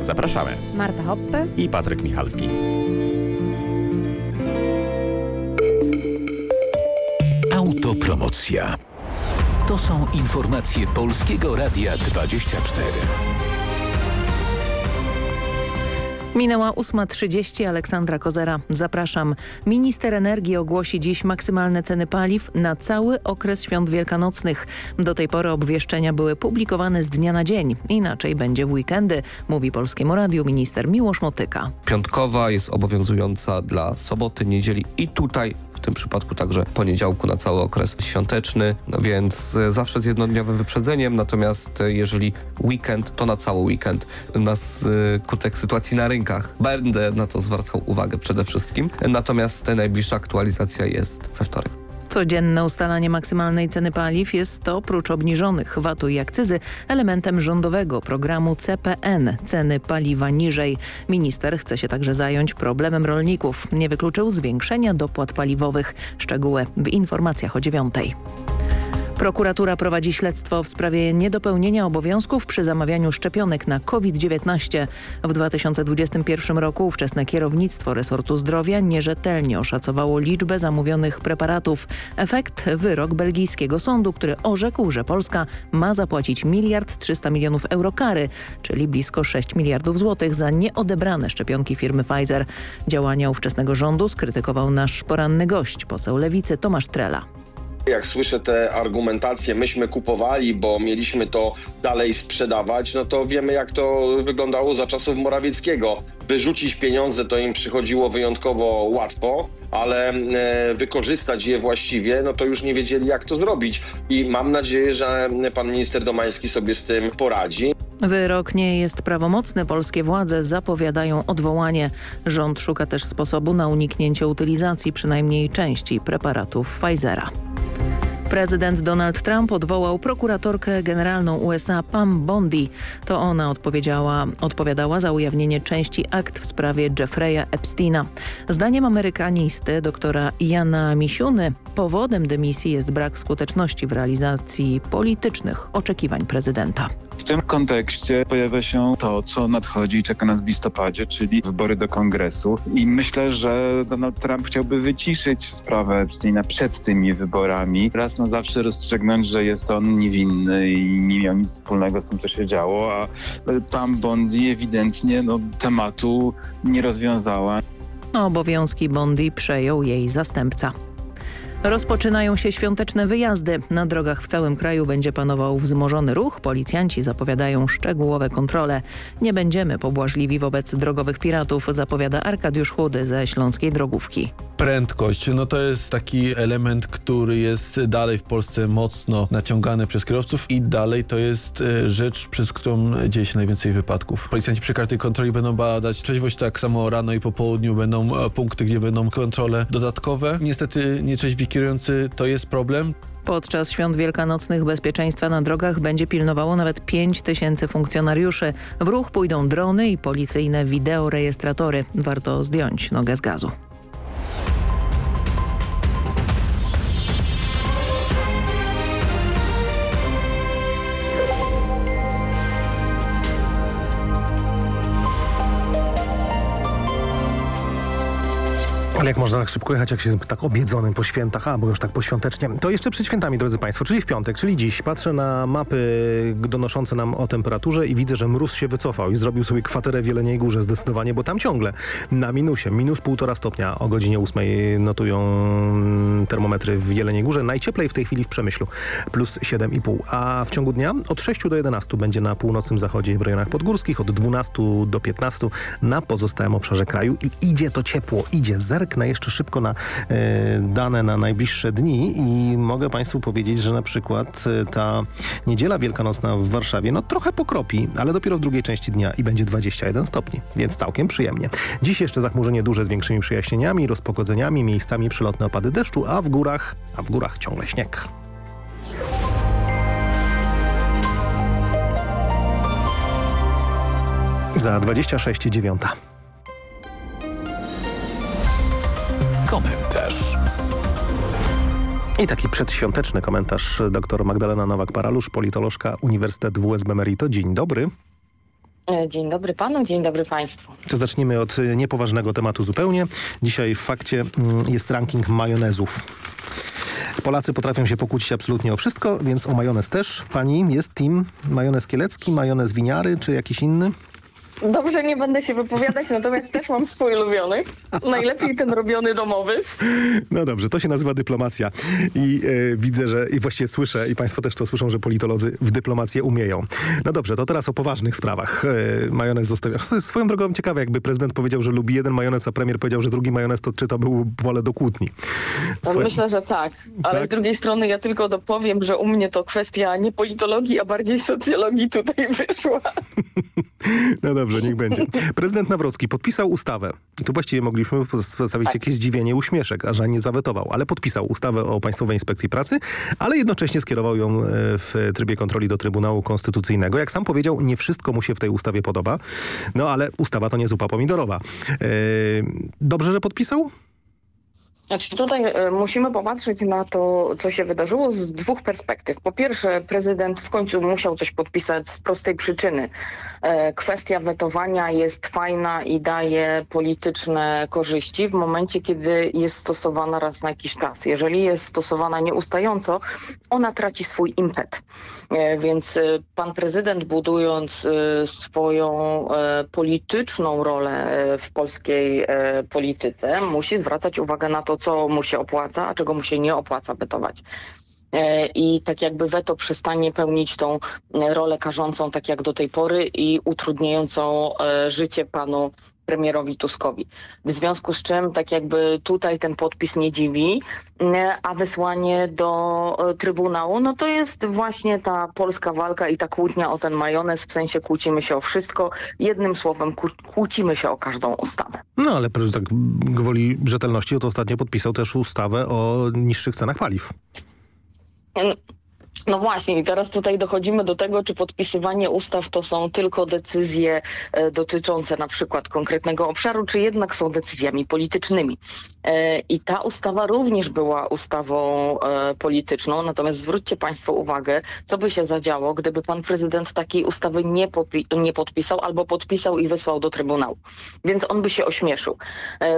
Zapraszamy. Marta Hoppe i Patryk Michalski. Autopromocja. To są informacje Polskiego Radia 24. Minęła 8.30. Aleksandra Kozera. Zapraszam. Minister energii ogłosi dziś maksymalne ceny paliw na cały okres świąt wielkanocnych. Do tej pory obwieszczenia były publikowane z dnia na dzień. Inaczej będzie w weekendy, mówi Polskiemu Radiu minister Miłosz Motyka. Piątkowa jest obowiązująca dla soboty, niedzieli i tutaj w tym przypadku także poniedziałku na cały okres świąteczny, no więc zawsze z jednodniowym wyprzedzeniem, natomiast jeżeli weekend, to na cały weekend. Na skutek sytuacji na rynkach będę na to zwracał uwagę przede wszystkim, natomiast najbliższa aktualizacja jest we wtorek. Codzienne ustalanie maksymalnej ceny paliw jest to, oprócz obniżonych VAT-u i akcyzy, elementem rządowego programu CPN – ceny paliwa niżej. Minister chce się także zająć problemem rolników. Nie wykluczył zwiększenia dopłat paliwowych. Szczegóły w informacjach o dziewiątej. Prokuratura prowadzi śledztwo w sprawie niedopełnienia obowiązków przy zamawianiu szczepionek na COVID-19. W 2021 roku ówczesne kierownictwo resortu zdrowia nierzetelnie oszacowało liczbę zamówionych preparatów. Efekt wyrok belgijskiego sądu, który orzekł, że Polska ma zapłacić miliard 300 milionów euro kary, czyli blisko 6 miliardów złotych za nieodebrane szczepionki firmy Pfizer. Działania ówczesnego rządu skrytykował nasz poranny gość, poseł Lewicy Tomasz Trela. Jak słyszę te argumentacje, myśmy kupowali, bo mieliśmy to dalej sprzedawać, no to wiemy jak to wyglądało za czasów Morawieckiego. Wyrzucić pieniądze to im przychodziło wyjątkowo łatwo, ale e, wykorzystać je właściwie, no to już nie wiedzieli jak to zrobić. I mam nadzieję, że pan minister Domański sobie z tym poradzi. Wyrok nie jest prawomocny. Polskie władze zapowiadają odwołanie. Rząd szuka też sposobu na uniknięcie utylizacji przynajmniej części preparatów Pfizera. Prezydent Donald Trump odwołał prokuratorkę generalną USA Pam Bondi. To ona odpowiedziała, odpowiadała za ujawnienie części akt w sprawie Jeffrey'a Epsteina. Zdaniem amerykanisty doktora Jana Misiuny powodem dymisji jest brak skuteczności w realizacji politycznych oczekiwań prezydenta. W tym kontekście pojawia się to, co nadchodzi i czeka nas w listopadzie, czyli wybory do kongresu. I myślę, że Donald Trump chciałby wyciszyć sprawę Epsteina przed tymi wyborami. Raz na zawsze rozstrzygnąć, że jest on niewinny i nie miał nic wspólnego z tym, co się działo, a tam Bondi ewidentnie no, tematu nie rozwiązała. Obowiązki Bondi przejął jej zastępca. Rozpoczynają się świąteczne wyjazdy. Na drogach w całym kraju będzie panował wzmożony ruch. Policjanci zapowiadają szczegółowe kontrole. Nie będziemy pobłażliwi wobec drogowych piratów, zapowiada Arkadiusz Chudy ze Śląskiej Drogówki. Prędkość, no to jest taki element, który jest dalej w Polsce mocno naciągany przez kierowców i dalej to jest e, rzecz, przez którą dzieje się najwięcej wypadków. Policjanci przy każdej kontroli będą badać trzeźwość, tak samo rano i po południu będą e, punkty, gdzie będą kontrole dodatkowe. Niestety nietrzeźwi kierujący to jest problem. Podczas świąt wielkanocnych bezpieczeństwa na drogach będzie pilnowało nawet 5 tysięcy funkcjonariuszy. W ruch pójdą drony i policyjne wideorejestratory. Warto zdjąć nogę z gazu. Ale jak można tak szybko jechać, jak się jest tak obiedzonym po świętach, a bo już tak poświątecznie. To jeszcze przed świętami, drodzy Państwo, czyli w piątek, czyli dziś. Patrzę na mapy donoszące nam o temperaturze i widzę, że mróz się wycofał i zrobił sobie kwaterę w Jeleniej Górze zdecydowanie, bo tam ciągle na minusie, minus półtora stopnia o godzinie ósmej notują termometry w Jeleniej Górze. Najcieplej w tej chwili w Przemyślu, plus 7,5. A w ciągu dnia od 6 do 11 będzie na północnym zachodzie w rejonach podgórskich, od 12 do 15 na pozostałym obszarze kraju i idzie to ciepło, idzie zerk zerknę jeszcze szybko na e, dane na najbliższe dni i mogę Państwu powiedzieć, że na przykład e, ta niedziela wielkanocna w Warszawie no trochę pokropi, ale dopiero w drugiej części dnia i będzie 21 stopni, więc całkiem przyjemnie. Dziś jeszcze zachmurzenie duże z większymi przejaśnieniami, rozpogodzeniami, miejscami przelotne opady deszczu, a w górach, a w górach ciągle śnieg. Za 26 Komentarz. I taki przedświąteczny komentarz dr Magdalena Nowak-Paralusz, politolożka Uniwersytet WSB Merito. Dzień dobry. E, dzień dobry panu, dzień dobry państwu. To zacznijmy od niepoważnego tematu zupełnie. Dzisiaj w fakcie mm, jest ranking majonezów. Polacy potrafią się pokłócić absolutnie o wszystko, więc o majonez też. Pani jest team majonez kielecki, majonez winiary czy jakiś inny? Dobrze, nie będę się wypowiadać, natomiast też mam swój ulubiony. Najlepiej ten robiony domowy. No dobrze, to się nazywa dyplomacja. I e, widzę, że i właściwie słyszę, i państwo też to słyszą, że politolodzy w dyplomację umieją. No dobrze, to teraz o poważnych sprawach. E, majonez zostawia. Swoją drogą ciekawe, jakby prezydent powiedział, że lubi jeden majonez, a premier powiedział, że drugi majonez, to czy to był pole do kłótni? Swoje... Myślę, że tak. Ale tak? z drugiej strony ja tylko dopowiem, że u mnie to kwestia nie politologii, a bardziej socjologii tutaj wyszła. *laughs* *laughs* no dobrze. Niech będzie. Prezydent Nawrocki podpisał ustawę. I tu właściwie mogliśmy postawić tak. jakieś zdziwienie, uśmieszek, a że nie zawetował, ale podpisał ustawę o Państwowej Inspekcji Pracy, ale jednocześnie skierował ją e, w trybie kontroli do Trybunału Konstytucyjnego. Jak sam powiedział, nie wszystko mu się w tej ustawie podoba, no ale ustawa to nie zupa pomidorowa. E, dobrze, że podpisał? Znaczy tutaj e, musimy popatrzeć na to, co się wydarzyło z dwóch perspektyw. Po pierwsze, prezydent w końcu musiał coś podpisać z prostej przyczyny. E, kwestia wetowania jest fajna i daje polityczne korzyści w momencie, kiedy jest stosowana raz na jakiś czas. Jeżeli jest stosowana nieustająco, ona traci swój impet. E, więc pan prezydent budując swoją polityczną rolę w polskiej polityce musi zwracać uwagę na to, co mu się opłaca, a czego mu się nie opłaca wetować. E, I tak jakby weto przestanie pełnić tą e, rolę karzącą tak jak do tej pory i utrudniającą e, życie panu premierowi Tuskowi. W związku z czym tak jakby tutaj ten podpis nie dziwi, a wysłanie do Trybunału, no to jest właśnie ta polska walka i ta kłótnia o ten majonez, w sensie kłócimy się o wszystko, jednym słowem kłócimy się o każdą ustawę. No ale tak gwoli rzetelności, to ostatnio podpisał też ustawę o niższych cenach paliw. No właśnie i teraz tutaj dochodzimy do tego, czy podpisywanie ustaw to są tylko decyzje e, dotyczące na przykład konkretnego obszaru, czy jednak są decyzjami politycznymi. E, I ta ustawa również była ustawą e, polityczną, natomiast zwróćcie Państwo uwagę, co by się zadziało, gdyby pan prezydent takiej ustawy nie, nie podpisał albo podpisał i wysłał do Trybunału. Więc on by się ośmieszył.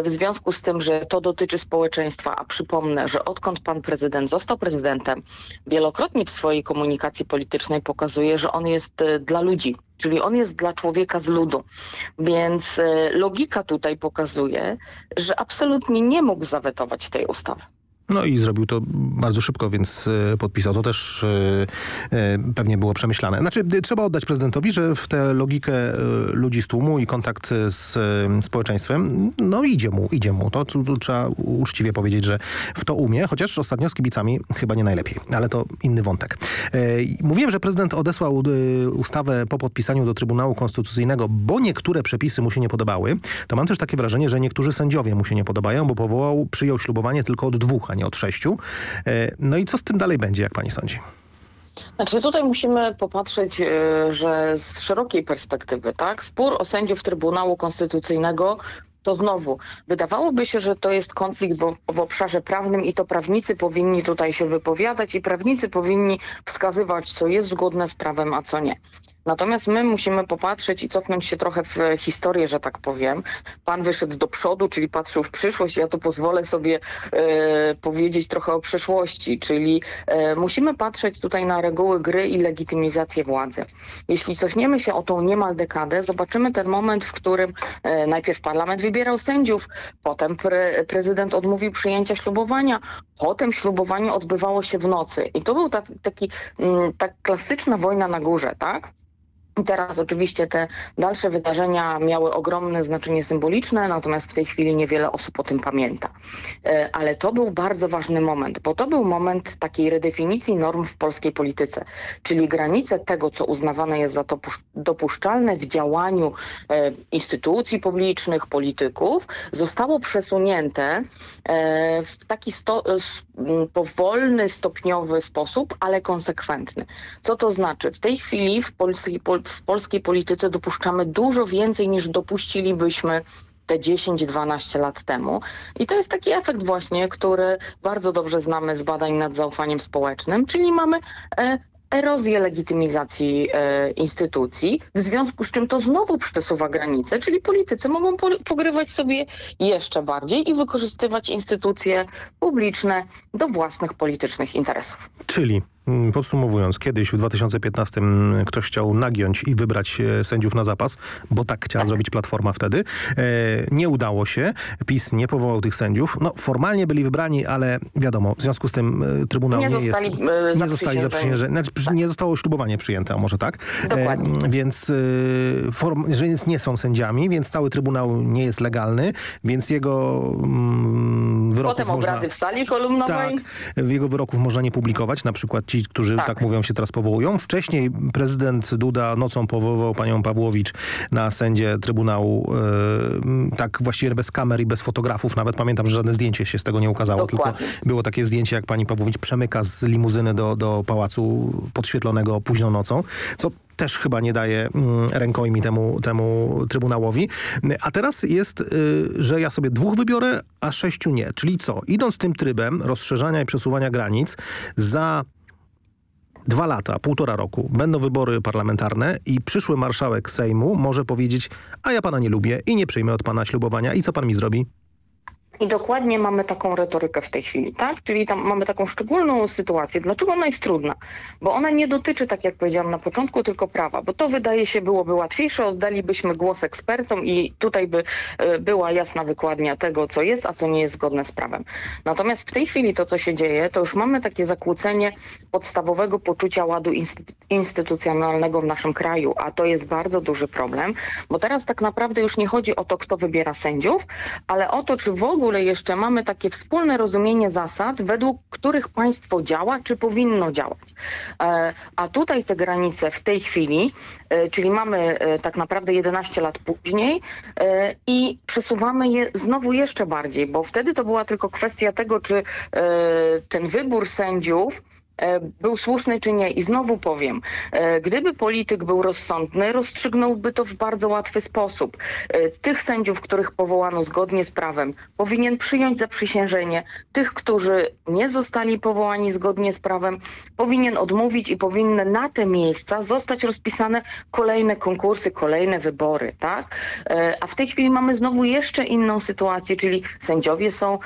W związku z tym, że to dotyczy społeczeństwa, a przypomnę, że odkąd pan prezydent został prezydentem, wielokrotnie w swojej komunikacji politycznej pokazuje, że on jest e, dla ludzi, czyli on jest dla człowieka z ludu. Więc e, logika tutaj pokazuje, że absolutnie nie mógł zawetować tej ustawy. No i zrobił to bardzo szybko, więc e, podpisał. To też e, e, pewnie było przemyślane. Znaczy, trzeba oddać prezydentowi, że w tę logikę ludzi z tłumu i kontakt z społeczeństwem, no idzie mu, idzie mu. To, to, to trzeba uczciwie powiedzieć, że w to umie, chociaż ostatnio z kibicami chyba nie najlepiej. Ale to inny wątek. Mówiłem, że prezydent odesłał ustawę po podpisaniu do Trybunału Konstytucyjnego, bo niektóre przepisy mu się nie podobały. To mam też takie wrażenie, że niektórzy sędziowie mu się nie podobają, bo powołał, przyjął ślubowanie tylko od dwóch, a nie od sześciu. E, no i co z tym dalej będzie, jak pani sądzi? Znaczy tutaj musimy popatrzeć, e, że z szerokiej perspektywy, tak? Spór o sędziów Trybunału Konstytucyjnego to znowu wydawałoby się, że to jest konflikt w, w, obszarze prawnym i to prawnicy powinni tutaj się wypowiadać i prawnicy powinni wskazywać, co jest zgodne z prawem, a co nie. Natomiast my musimy popatrzeć i cofnąć się trochę w historię, że tak powiem. Pan wyszedł do przodu, czyli patrzył w przyszłość. Ja tu pozwolę sobie e, powiedzieć trochę o przyszłości, czyli e, musimy patrzeć tutaj na reguły gry i legitymizację władzy. Jeśli cofniemy się o tą niemal dekadę, zobaczymy ten moment, w którym e, najpierw parlament wybierał sędziów, potem pre, prezydent odmówił przyjęcia ślubowania, potem ślubowanie odbywało się w nocy. I to był ta, taki, m, mm, tak klasyczna wojna na górze, tak? Teraz oczywiście te dalsze wydarzenia miały ogromne znaczenie symboliczne, natomiast w tej chwili niewiele osób o tym pamięta. E, ale to był bardzo ważny moment, bo to był moment takiej redefinicji norm w polskiej polityce, czyli granice tego, co uznawane jest za dopuszczalne w działaniu e, instytucji publicznych, polityków, zostało przesunięte e, w taki sto, powolny, stopniowy sposób, ale konsekwentny. Co to znaczy? W tej chwili w polskiej w polskiej polityce dopuszczamy dużo więcej niż dopuścilibyśmy te 10-12 lat temu. I to jest taki efekt właśnie, który bardzo dobrze znamy z badań nad zaufaniem społecznym, czyli mamy e, erozję legitymizacji e, instytucji, w związku z czym to znowu przesuwa granice, czyli politycy mogą po, pogrywać sobie jeszcze bardziej i wykorzystywać instytucje publiczne do własnych politycznych interesów. Czyli podsumowując, kiedyś w 2015 ktoś chciał nagiąć i wybrać e, sędziów na zapas, bo tak chciała tak. zrobić Platforma wtedy. E, nie udało się. PiS nie powołał tych sędziów. No, formalnie byli wybrani, ale wiadomo, w związku z tym e, Trybunał nie, nie jest... E, nie zostali zaprzysiężeni. Znaczy, tak. Nie zostało ślubowanie przyjęte, a może tak. Dokładnie. Więc, form, więc nie są sędziami, więc cały Trybunał nie jest legalny, więc jego mm, wyroków Potem można... obrady w sali kolumnowej. Tak, jego wyroków można nie publikować, na przykład ci, którzy tak. tak. mówią się teraz powołują. Wcześniej prezydent Duda nocą powoływał panią Pawłowicz na sędzie Trybunału yy, tak właściwie bez kamer i bez fotografów. Nawet pamiętam, że żadne zdjęcie się z tego nie ukazało. Dokładnie. Tylko było takie zdjęcie, jak pani Pawłowicz przemyka z limuzyny do, do pałacu podświetlonego późną nocą, co też chyba nie daje mm, rękojmi temu, temu Trybunałowi. A teraz jest, y, że ja sobie dwóch wybiorę, a sześciu nie. Czyli co? Idąc tym trybem rozszerzania i przesuwania granic, za dwa lata, półtora roku będą wybory parlamentarne i przyszły marszałek Sejmu może powiedzieć, a ja pana nie lubię i nie przyjmę od pana ślubowania i co pan mi zrobi? I dokładnie mamy taką retorykę w tej chwili, tak? Czyli tam mamy taką szczególną sytuację. Dlaczego ona jest trudna? Bo ona nie dotyczy, tak jak powiedziałam na początku, tylko prawa, bo to wydaje się byłoby łatwiejsze, oddalibyśmy głos ekspertom i tutaj by e, była jasna wykładnia tego, co jest, a co nie jest zgodne z prawem. Natomiast w tej chwili to, co się dzieje, to już mamy takie zakłócenie podstawowego poczucia ładu instytucjonalnego w naszym kraju, a to jest bardzo duży problem, bo teraz tak naprawdę już nie chodzi o to, kto wybiera sędziów, ale o to, czy w ogóle ogóle jeszcze mamy takie wspólne rozumienie zasad, według których państwo działa, czy powinno działać. E, a tutaj te granice w tej chwili, e, czyli mamy e, tak naprawdę 11 lat później i przesuwamy je znowu jeszcze bardziej, bo wtedy to była tylko kwestia tego, czy ten wybór sędziów był słuszny czy nie. I znowu powiem, e, gdyby polityk był rozsądny, rozstrzygnąłby to w bardzo łatwy sposób. E, tych sędziów, których powołano zgodnie z prawem, powinien przyjąć zaprzysiężenie. Tych, którzy nie zostali powołani zgodnie z prawem, powinien odmówić i powinny na te miejsca zostać rozpisane kolejne konkursy, kolejne wybory. tak? A w tej chwili mamy znowu jeszcze inną sytuację, czyli sędziowie są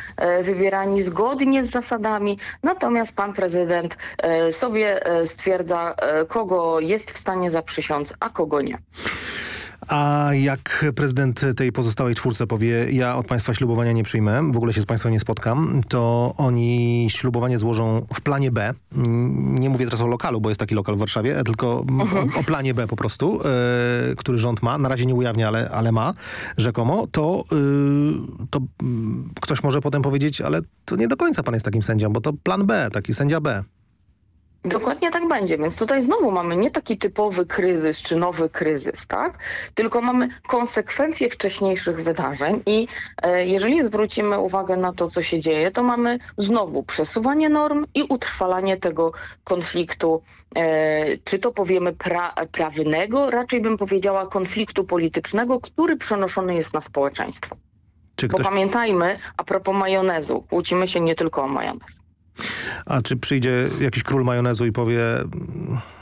wybierani zgodnie z zasadami, natomiast pan prezydent E, sobie e, stwierdza, e, kogo jest w stanie zaprzysiąc, a kogo nie. A jak prezydent tej pozostałej czwórce powie, ja od państwa ślubowania nie przyjmę, w ogóle się z państwem nie spotkam, to oni ślubowanie złożą w planie B. Nie mówię teraz o lokalu, bo jest taki lokal w Warszawie, tylko mhm. o, o, planie B po prostu, e, który rząd ma. Na razie nie ujawnia, ale, ale ma rzekomo. To, e, to ktoś może potem powiedzieć, ale to nie do końca pan jest takim sędzią, bo to plan B, taki sędzia B. Dokładnie tak będzie, więc tutaj znowu mamy nie taki typowy kryzys czy nowy kryzys, tak? Tylko mamy konsekwencje wcześniejszych wydarzeń i e, jeżeli zwrócimy uwagę na to, co się dzieje, to mamy znowu przesuwanie norm i utrwalanie tego konfliktu, e, czy to powiemy pra, prawnego, raczej bym powiedziała konfliktu politycznego, który przenoszony jest na społeczeństwo. Czy ktoś... Bo pamiętajmy, a propos majonezu, kłócimy się nie tylko o majonez. A czy przyjdzie jakiś król majonezu i powie,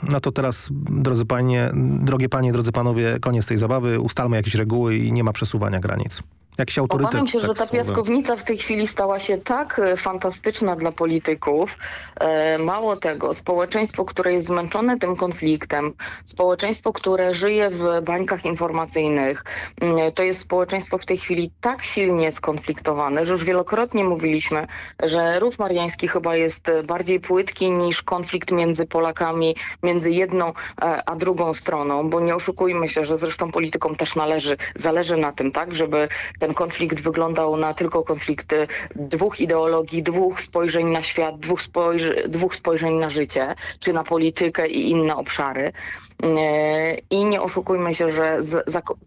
no to teraz, drodzy panie, drogie panie, drodzy panowie, koniec tej zabawy, ustalmy jakieś reguły i nie ma przesuwania granic. Jakiś autorytet. Obawiam się, tak że ta piaskownica w tej chwili stała się tak e, fantastyczna dla polityków. E, Mało tego, społeczeństwo, które jest zmęczone tym konfliktem, społeczeństwo, które żyje w bańkach informacyjnych, mm, to jest społeczeństwo w tej chwili tak silnie skonfliktowane, że już wielokrotnie mówiliśmy, że ruch mariański chyba jest e, bardziej płytki niż konflikt między Polakami, między jedną a drugą stroną, bo nie oszukujmy się, że zresztą politykom też należy, zależy na tym, tak, żeby ten konflikt wyglądał na tylko konflikty dwóch ideologii, dwóch spojrzeń na świat, dwóch, spojrzy, dwóch spojrzeń na życie, czy na politykę i inne obszary. E, I nie oszukujmy się, że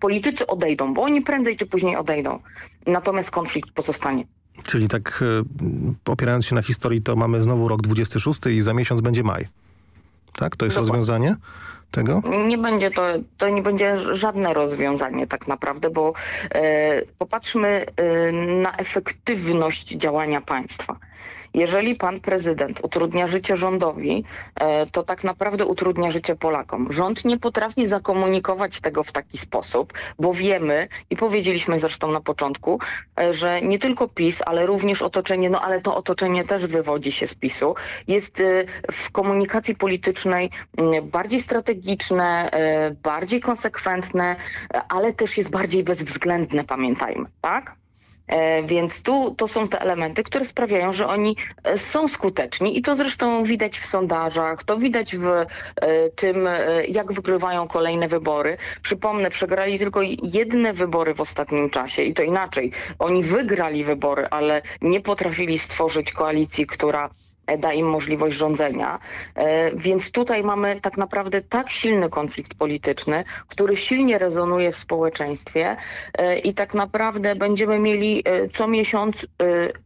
politycy odejdą, bo oni prędzej czy później odejdą. Natomiast konflikt pozostanie. Czyli tak e, opierając się na historii, to mamy znowu rok 26 i za miesiąc będzie maj. Tak? To jest Dokładnie. rozwiązanie tego? Nie będzie to, to nie będzie żadne rozwiązanie tak naprawdę, bo e, popatrzmy e, na efektywność działania państwa. Jeżeli pan prezydent utrudnia życie rządowi, e, to tak naprawdę utrudnia życie Polakom. Rząd nie potrafi zakomunikować tego w taki sposób, bo wiemy i powiedzieliśmy zresztą na początku, e, że nie tylko PiS, ale również otoczenie, no ale to otoczenie też wywodzi się z PiSu, jest e, w komunikacji politycznej bardziej strategiczne, bardziej konsekwentne, ale też jest bardziej bezwzględne, pamiętajmy, tak? E, Więc tu to są te elementy, które sprawiają, że oni e, są skuteczni i to zresztą widać w sondażach, to widać w e, tym, jak wygrywają kolejne wybory. Przypomnę, przegrali tylko jedne wybory w ostatnim czasie i to inaczej. Oni wygrali wybory, ale nie potrafili stworzyć koalicji, która da im możliwość rządzenia. E, Więc tutaj mamy tak naprawdę tak silny konflikt polityczny, który silnie rezonuje w społeczeństwie e, i tak naprawdę będziemy mieli e, co miesiąc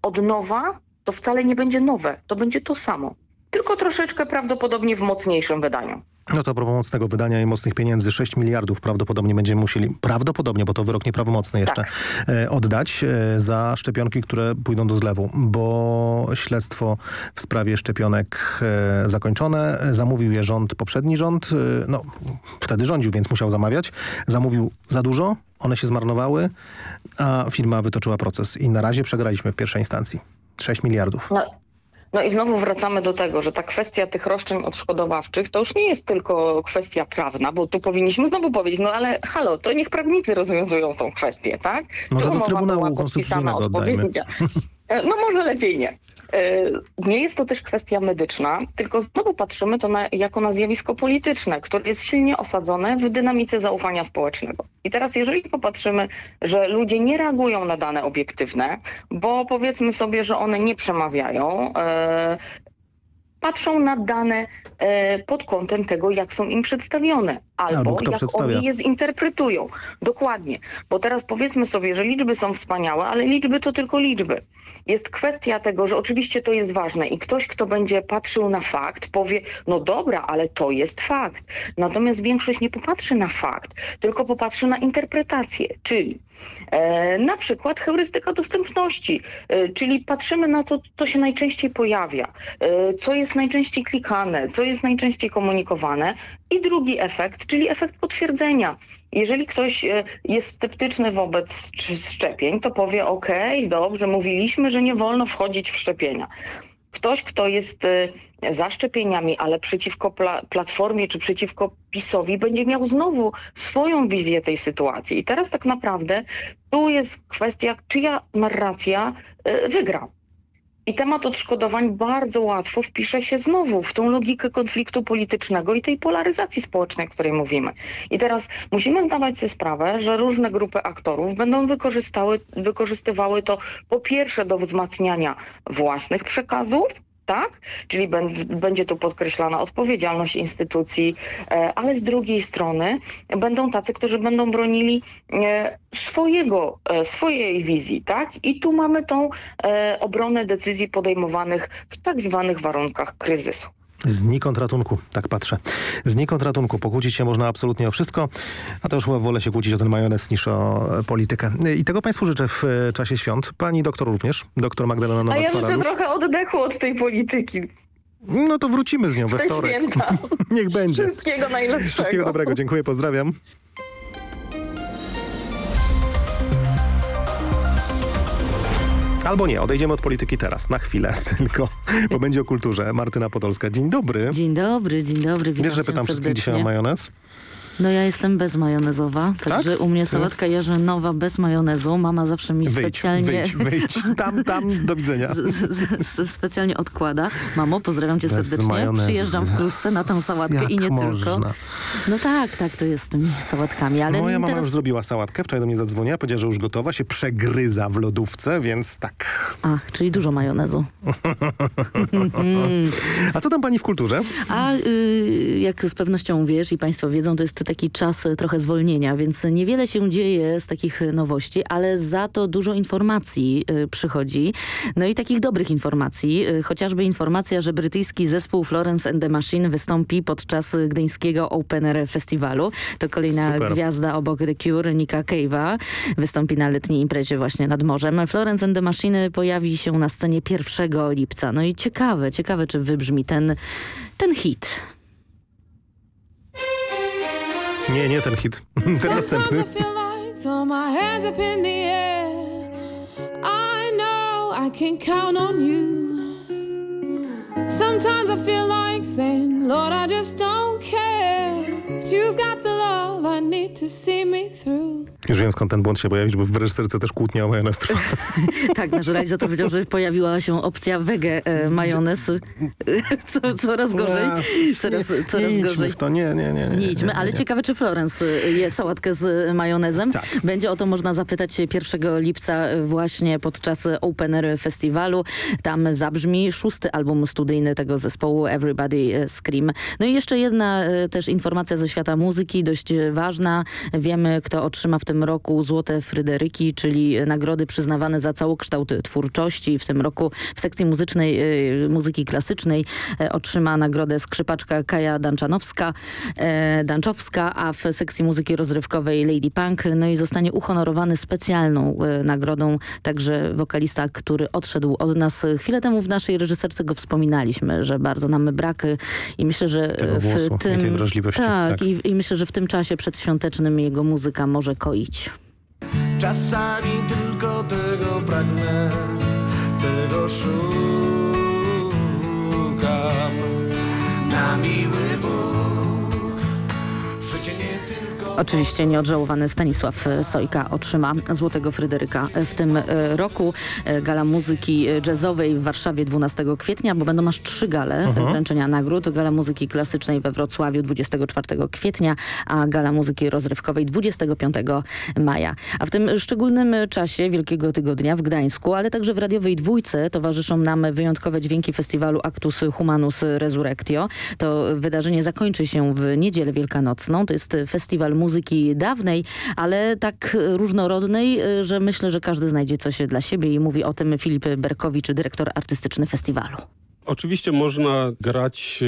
od nowa, to wcale nie będzie nowe, to będzie to samo. Tylko troszeczkę prawdopodobnie w mocniejszym wydaniu. No to propos mocnego wydania i mocnych pieniędzy, 6 miliardów prawdopodobnie będziemy musieli, prawdopodobnie, bo to wyrok nieprawomocny jeszcze, e, oddać e, za szczepionki, które pójdą do zlewu, bo śledztwo w sprawie szczepionek e, zakończone, zamówił je rząd, poprzedni rząd, no wtedy rządził, więc musiał zamawiać, zamówił za dużo, one się zmarnowały, a firma wytoczyła proces i na razie przegraliśmy w pierwszej instancji. 6 miliardów. No. No i znowu wracamy do tego, że ta kwestia tych roszczeń odszkodowawczych to już nie jest tylko kwestia prawna, bo tu powinniśmy znowu powiedzieć, no ale halo, to niech prawnicy rozwiązują tą kwestię, tak? Może Czy do Trybunału Konstytucyjnego oddajmy. E, No może lepiej nie. E, Nie jest to też kwestia medyczna, tylko znowu patrzymy to na, jako na zjawisko polityczne, które jest silnie osadzone w dynamice zaufania społecznego. I teraz jeżeli popatrzymy, że ludzie nie reagują na dane obiektywne, bo powiedzmy sobie, że one nie przemawiają, e, patrzą na dane e, pod kątem tego, jak są im przedstawione, albo, Albo jak przedstawia. oni je zinterpretują. Dokładnie. Bo teraz powiedzmy sobie, że liczby są wspaniałe, ale liczby to tylko liczby. Jest kwestia tego, że oczywiście to jest ważne i ktoś, kto będzie patrzył na fakt, powie, no dobra, ale to jest fakt. Natomiast większość nie popatrzy na fakt, tylko popatrzy na interpretację, czyli na przykład heurystyka dostępności, e, czyli patrzymy na to, co się najczęściej pojawia, e, co jest najczęściej klikane, co jest najczęściej komunikowane i drugi efekt, czyli efekt potwierdzenia. Jeżeli ktoś e, jest sceptyczny wobec sz- szczepień, to powie okej, dobrze, mówiliśmy, że nie wolno wchodzić w szczepienia. Ktoś, kto jest e, za szczepieniami, ale przeciwko pla Platformie czy przeciwko PiSowi, będzie miał znowu swoją wizję tej sytuacji. I teraz tak naprawdę tu jest kwestia, czyja narracja e, wygra. I temat odszkodowań bardzo łatwo wpisze się znowu w tą logikę konfliktu politycznego i tej polaryzacji społecznej, o której mówimy. I teraz musimy zdawać sobie sprawę, że różne grupy aktorów będą wykorzystały, wykorzystywały to po pierwsze do wzmacniania własnych przekazów, tak? Czyli będzie tu podkreślana odpowiedzialność instytucji, e, ale z drugiej strony będą tacy, którzy będą bronili e, swojego, e, swojej wizji, tak? I tu mamy tą obronę decyzji podejmowanych w tak zwanych warunkach kryzysu. Znikąd ratunku, tak patrzę. Znikąd ratunku. Pokłócić się można absolutnie o wszystko, a to już chyba wolę się kłócić o ten majonez niż o politykę. I tego Państwu życzę w e, czasie świąt. Pani doktor również, doktor Magdalena A ja życzę trochę oddechu od tej polityki. No to wrócimy z nią we wtorek. święta. *laughs* Niech będzie. Wszystkiego najlepszego. Wszystkiego dobrego. Dziękuję, pozdrawiam. Albo nie, odejdziemy od polityki teraz, na chwilę *laughs* tylko, bo będzie o kulturze. Martyna Podolska, dzień dobry. Dzień dobry, dzień dobry, Wiesz, że pytam wszystkich dzisiaj o majonez? No ja jestem bezmajonezowa, także tak? u mnie sałatka jarzynowa bez majonezu. Mama zawsze mi wyjdź, specjalnie... Wyjdź, *laughs* wyjdź, tam, tam, do widzenia. Z, z, z, specjalnie odkłada. Mamo, pozdrawiam cię Bez serdecznie. majonezu. Przyjeżdżam wkrótce na tę sałatkę Jak i nie można? tylko. No tak, tak, to jest z tymi sałatkami, ale Moja mama teraz... już zrobiła sałatkę, wczoraj do mnie zadzwoniła, powiedziała, że już gotowa, się przegryza w lodówce, więc tak. Ach, czyli dużo majonezu. *laughs* A co tam pani w kulturze? A y, jak z pewnością wiesz i państwo wiedzą, to jest taki czas y, trochę zwolnienia, więc niewiele się dzieje z takich y, nowości, ale za to dużo informacji y, przychodzi. No i takich dobrych informacji, chociażby informacja, że brytyjski zespół Florence and the Machine wystąpi podczas gdyńskiego Open Air Festiwalu. To kolejna Super. gwiazda obok The Cure, Nika Cave'a. Wystąpi na letniej imprezie właśnie nad morzem. Florence and the Machine pojawi się na scenie 1 lipca. No i ciekawe, ciekawe czy wybrzmi ten, ten hit. Nie, nie ten hit. *laughs* ten następny. Sometimes I feel like throw my hands up in the air. I know I can count on you. Sometimes I feel like saying, Lord, I just don't care. But you've got the love I need to see me through. Już wiem skąd ten błąd się pojawić, bo w reżyserce też kłótnia o majonez *laughs* trwa. tak, nasz realizator *laughs* powiedział, że pojawiła się opcja wege e, majonez. *laughs* Co, coraz gorzej. Coraz, nie, coraz nie idźmy gorzej. w to, nie, nie, nie. nie, Nie idźmy, nie, ale nie. ciekawe, czy Florence y, je sałatkę z majonezem. Tak. Będzie o to można zapytać się 1 lipca właśnie podczas Open Air Festiwalu. Tam zabrzmi szósty album studyjny tego zespołu Everybody Scream. No i jeszcze jedna y, też informacja ze świata muzyki, dość ważna. Wiemy, kto otrzyma w tym roku Złote Fryderyki, czyli nagrody przyznawane za całokształt twórczości. W tym roku w sekcji muzycznej y, muzyki klasycznej y, otrzyma nagrodę skrzypaczka Kaja Danczanowska, e, Danczowska, a w sekcji muzyki rozrywkowej Lady Punk. No i zostanie uhonorowany specjalną nagrodą także wokalista, który odszedł od nas chwilę temu w naszej reżyserce go wspominaliśmy, że bardzo nam brak i myślę, że Tego w głosu i tym tej wrażliwości, tak, tak. I, i myślę, że w tym czasie przedświątecznym jego muzyka może koić. Czasami tylko tego pragnę, tego szukam. Na miły Oczywiście nieodżałowany Stanisław e, Sojka otrzyma Złotego Fryderyka w tym e, roku. E, Gala muzyki jazzowej w Warszawie 12 kwietnia, bo będą aż trzy gale Mhm. wręczenia nagród. Gala muzyki klasycznej we Wrocławiu 24 kwietnia, a Gala muzyki rozrywkowej 25 maja. A w tym szczególnym czasie Wielkiego Tygodnia w Gdańsku, ale także w radiowej dwójce towarzyszą nam wyjątkowe dźwięki festiwalu Actus Humanus Resurrectio. To wydarzenie zakończy się w niedzielę wielkanocną. To jest festiwal muzyki dawnej, ale tak różnorodnej, y, że myślę, że każdy znajdzie coś dla siebie i mówi o tym Filip Berkowicz, dyrektor artystyczny festiwalu. Oczywiście można grać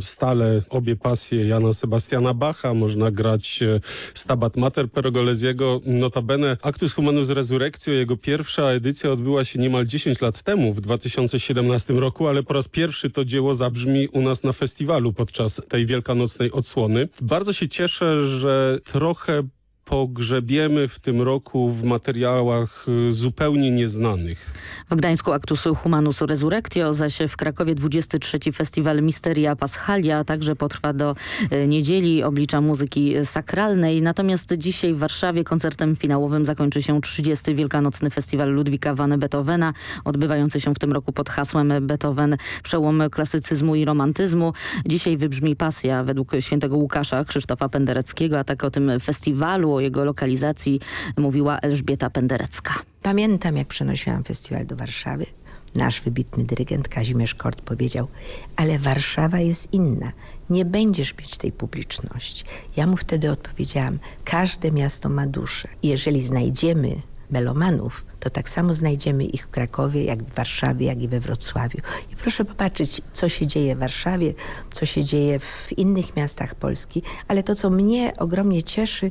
stale obie pasje Jana Sebastiana Bacha, można grać e, Stabat Mater Pergolesiego. Notabene Actus Humanus Resurrectio, jego pierwsza edycja odbyła się niemal 10 lat temu, w 2017 roku, ale po raz pierwszy to dzieło zabrzmi u nas na festiwalu podczas tej wielkanocnej odsłony. Bardzo się cieszę, że trochę pogrzebiemy w tym roku w materiałach e, zupełnie nieznanych. W Gdańsku Actus Humanus Resurrectio, zaś w Krakowie 23 Festiwal Misteria Paschalia także potrwa do e, niedzieli, oblicza muzyki sakralnej. Natomiast dzisiaj w Warszawie koncertem finałowym zakończy się 30. Wielkanocny Festiwal Ludwika van Beethovena, odbywający się w tym roku pod hasłem Beethoven, przełom klasycyzmu i romantyzmu. Dzisiaj wybrzmi pasja według świętego Łukasza Krzysztofa Pendereckiego, a tak o tym festiwalu, jego lokalizacji mówiła Elżbieta Penderecka. Pamiętam, jak przenosiłam festiwal do Warszawy. Nasz wybitny dyrygent Kazimierz Kort powiedział, ale Warszawa jest inna. Nie będziesz mieć tej publiczności. Ja mu wtedy odpowiedziałam, każde miasto ma duszę. Jeżeli znajdziemy melomanów, to tak samo znajdziemy ich w Krakowie, jak w Warszawie, jak i we Wrocławiu. I proszę popatrzeć, co się dzieje w Warszawie, co się dzieje w innych miastach Polski, ale to, co mnie ogromnie cieszy,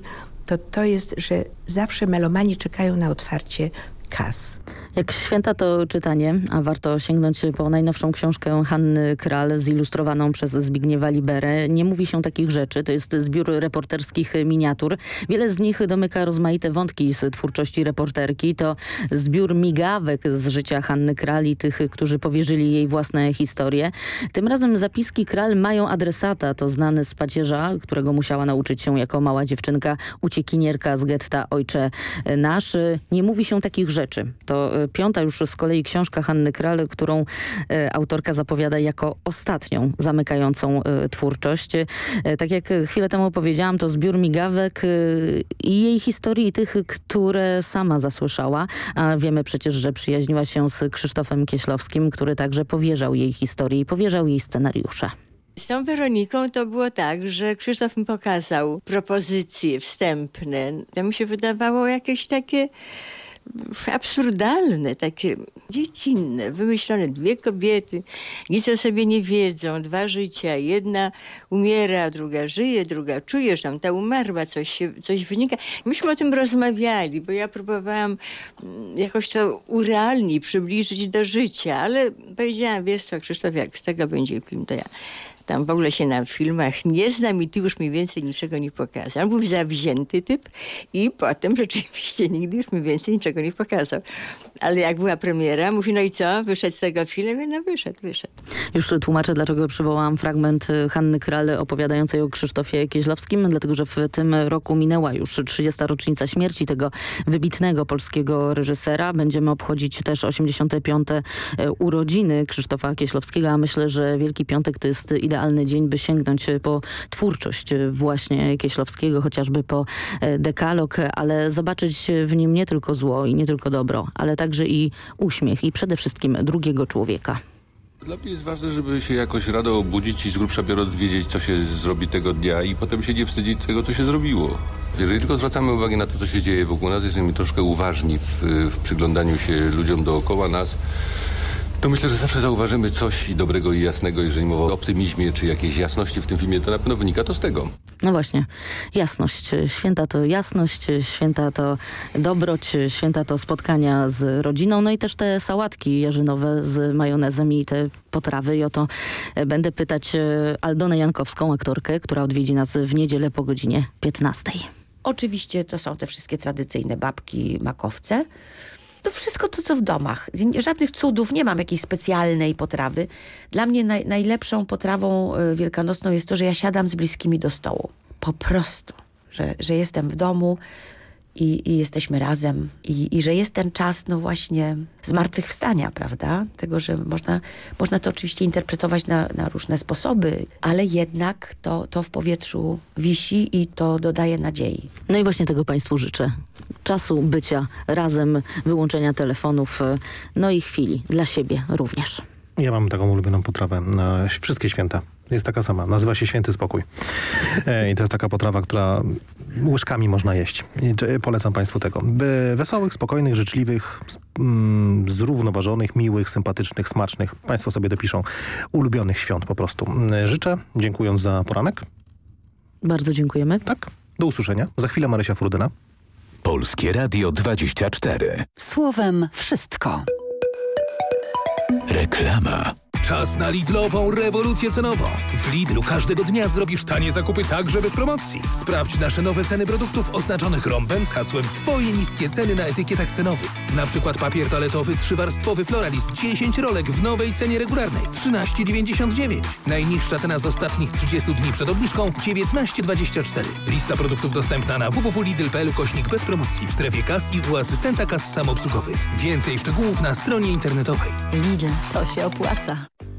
to to jest, że zawsze melomani czekają na otwarcie kas. Jak święta to czytanie, a warto sięgnąć po najnowszą książkę Hanny Kral zilustrowaną przez Zbigniewa Liberę. Nie mówi się takich rzeczy, to jest zbiór reporterskich miniatur. Wiele z nich domyka rozmaite wątki z twórczości reporterki. To zbiór migawek z życia Hanny Kral i tych, którzy powierzyli jej własne historie. Tym razem zapiski Kral mają adresata, to znany z pacierza, którego musiała nauczyć się jako mała dziewczynka, uciekinierka z getta Ojcze Nasz. Nie mówi się takich rzeczy. To piąta już z kolei książka Hanny Kral, którą e, autorka zapowiada jako ostatnią zamykającą e, twórczość. E, tak jak chwilę temu powiedziałam, to zbiór migawek i jej historii tych, które sama zasłyszała, a wiemy przecież, że przyjaźniła się z Krzysztofem Kieślowskim, który także powierzał jej historii i powierzał jej scenariusze. Z tą Weroniką to było tak, że Krzysztof mi pokazał propozycje wstępne. To mi się wydawało jakieś takie absurdalne, takie dziecinne, wymyślone. Dwie kobiety, nic o sobie nie wiedzą, dwa życia. Jedna umiera, druga żyje, druga czuje, że tam ta umarła, coś, się, coś wynika. Myśmy o tym rozmawiali, bo ja próbowałam mm, jakoś to urealnić, przybliżyć do życia, ale powiedziałam, wiesz co, Krzysztof, jak z tego będzie film, to ja tam w ogóle się na filmach nie znam i ty już mi więcej niczego nie pokazał. On był zawzięty typ i potem rzeczywiście *laughs* nigdy już mi więcej niczego nie pokazał. Ale jak była premiera, mówi, no i co, wyszedł z tego filmu? No wyszedł, wyszedł. Już tłumaczę, dlaczego przywołałam fragment y, Hanny Krale opowiadającej o Krzysztofie Kieźlowskim, dlatego, że w tym roku minęła już 30. rocznica śmierci tego wybitnego polskiego reżysera. Będziemy obchodzić też 85. E, urodziny Krzysztofa Kieślowskiego, a myślę, że Wielki Piątek to jest idealny idealny dzień, by sięgnąć e, po twórczość e, właśnie Kieślowskiego, chociażby po e, dekalog, ale zobaczyć w nim nie tylko zło i nie tylko dobro, ale także i uśmiech i przede wszystkim drugiego człowieka. Dla mnie jest ważne, żeby się jakoś rano obudzić i z grubsza biorąc wiedzieć, co się zrobi tego dnia i potem się nie wstydzić tego, co się zrobiło. Jeżeli tylko zwracamy uwagę na to, co się dzieje wokół nas, jesteśmy troszkę uważni w, w przyglądaniu się ludziom dookoła nas, to myślę, że zawsze zauważymy coś dobrego i jasnego. Jeżeli mowa o optymizmie czy jakiejś jasności w tym filmie, to na pewno wynika to z tego. No właśnie, jasność. Święta to jasność, święta to dobroć, święta to spotkania z rodziną, no i też te sałatki jarzynowe z majonezem i te potrawy. I o to będę pytać e, Aldonę Jankowską, aktorkę, która odwiedzi nas w niedzielę po godzinie 15. Oczywiście to są te wszystkie tradycyjne babki, makowce. No wszystko to, co w domach. Żadnych cudów, nie mam jakiejś specjalnej potrawy. Dla mnie naj, najlepszą potrawą e, wielkanocną jest to, że ja siadam z bliskimi do stołu. Po prostu. Że, że jestem w domu, i, i jesteśmy razem I, i że jest ten czas no właśnie zmartwychwstania, prawda? Tego, że można, można to oczywiście interpretować na, na różne sposoby, ale jednak to, to w powietrzu wisi i to dodaje nadziei. No i właśnie tego Państwu życzę. Czasu bycia razem, wyłączenia telefonów, no i chwili dla siebie również. Ja mam taką ulubioną potrawę na wszystkie święta. Jest taka sama. Nazywa się Święty Spokój. E, I to jest taka potrawa, która łyżkami można jeść. I polecam Państwu tego. Wesołych, spokojnych, życzliwych, mm, zrównoważonych, miłych, sympatycznych, smacznych. Państwo sobie dopiszą ulubionych świąt po prostu. E, życzę, dziękując za poranek. Bardzo dziękujemy. Tak. Do usłyszenia. Za chwilę Marysia Frudyna. Polskie Radio 24. Słowem wszystko. Reklama. Czas na Lidlową rewolucję cenową. W Lidlu każdego dnia zrobisz tanie zakupy także bez promocji. Sprawdź nasze nowe ceny produktów oznaczonych rąbem z hasłem Twoje niskie ceny na etykietach cenowych. Na przykład papier toaletowy trzywarstwowy Floralist 10 rolek w nowej cenie regularnej 13,99. Najniższa cena z ostatnich 30 dni przed obniżką 19,24. Lista produktów dostępna na www.lidl.pl kośnik bez promocji w strefie kas i u asystenta kas samoobsługowych. Więcej szczegółów na stronie internetowej. Lidl, to się opłaca.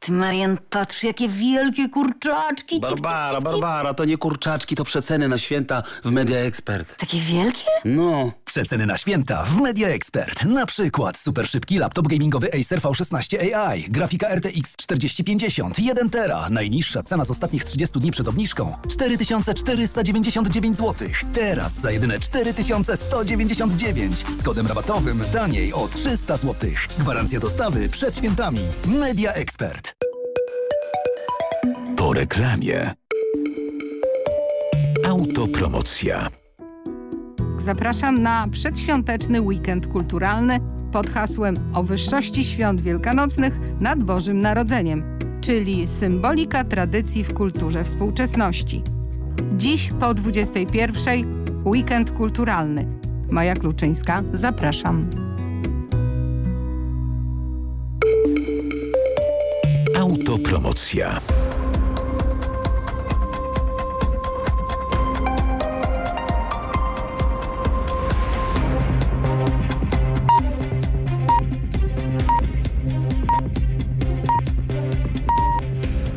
Ty, Marian, patrz, jakie wielkie kurczaczki. Cip, cip, Barbara, cip, cip. Barbara, to nie kurczaczki, to przeceny na święta w Media Expert. Takie wielkie? No. Przeceny na święta w Media Expert. Na przykład super szybki laptop gamingowy Acer V16 AI, grafika RTX 4050, 1 tera. Najniższa cena z ostatnich 30 dni przed obniżką 4499 zł. Teraz za jedyne 4199 z kodem rabatowym taniej o 300 zł. Gwarancja dostawy przed świętami. Media Expert. Po reklamie. Autopromocja. Zapraszam na przedświąteczny weekend kulturalny pod hasłem o wyższości świąt wielkanocnych nad Bożym Narodzeniem, czyli symbolika tradycji w kulturze współczesności. Dziś po 21 weekend kulturalny. Maja Kluczyńska, zapraszam. Autopromocja.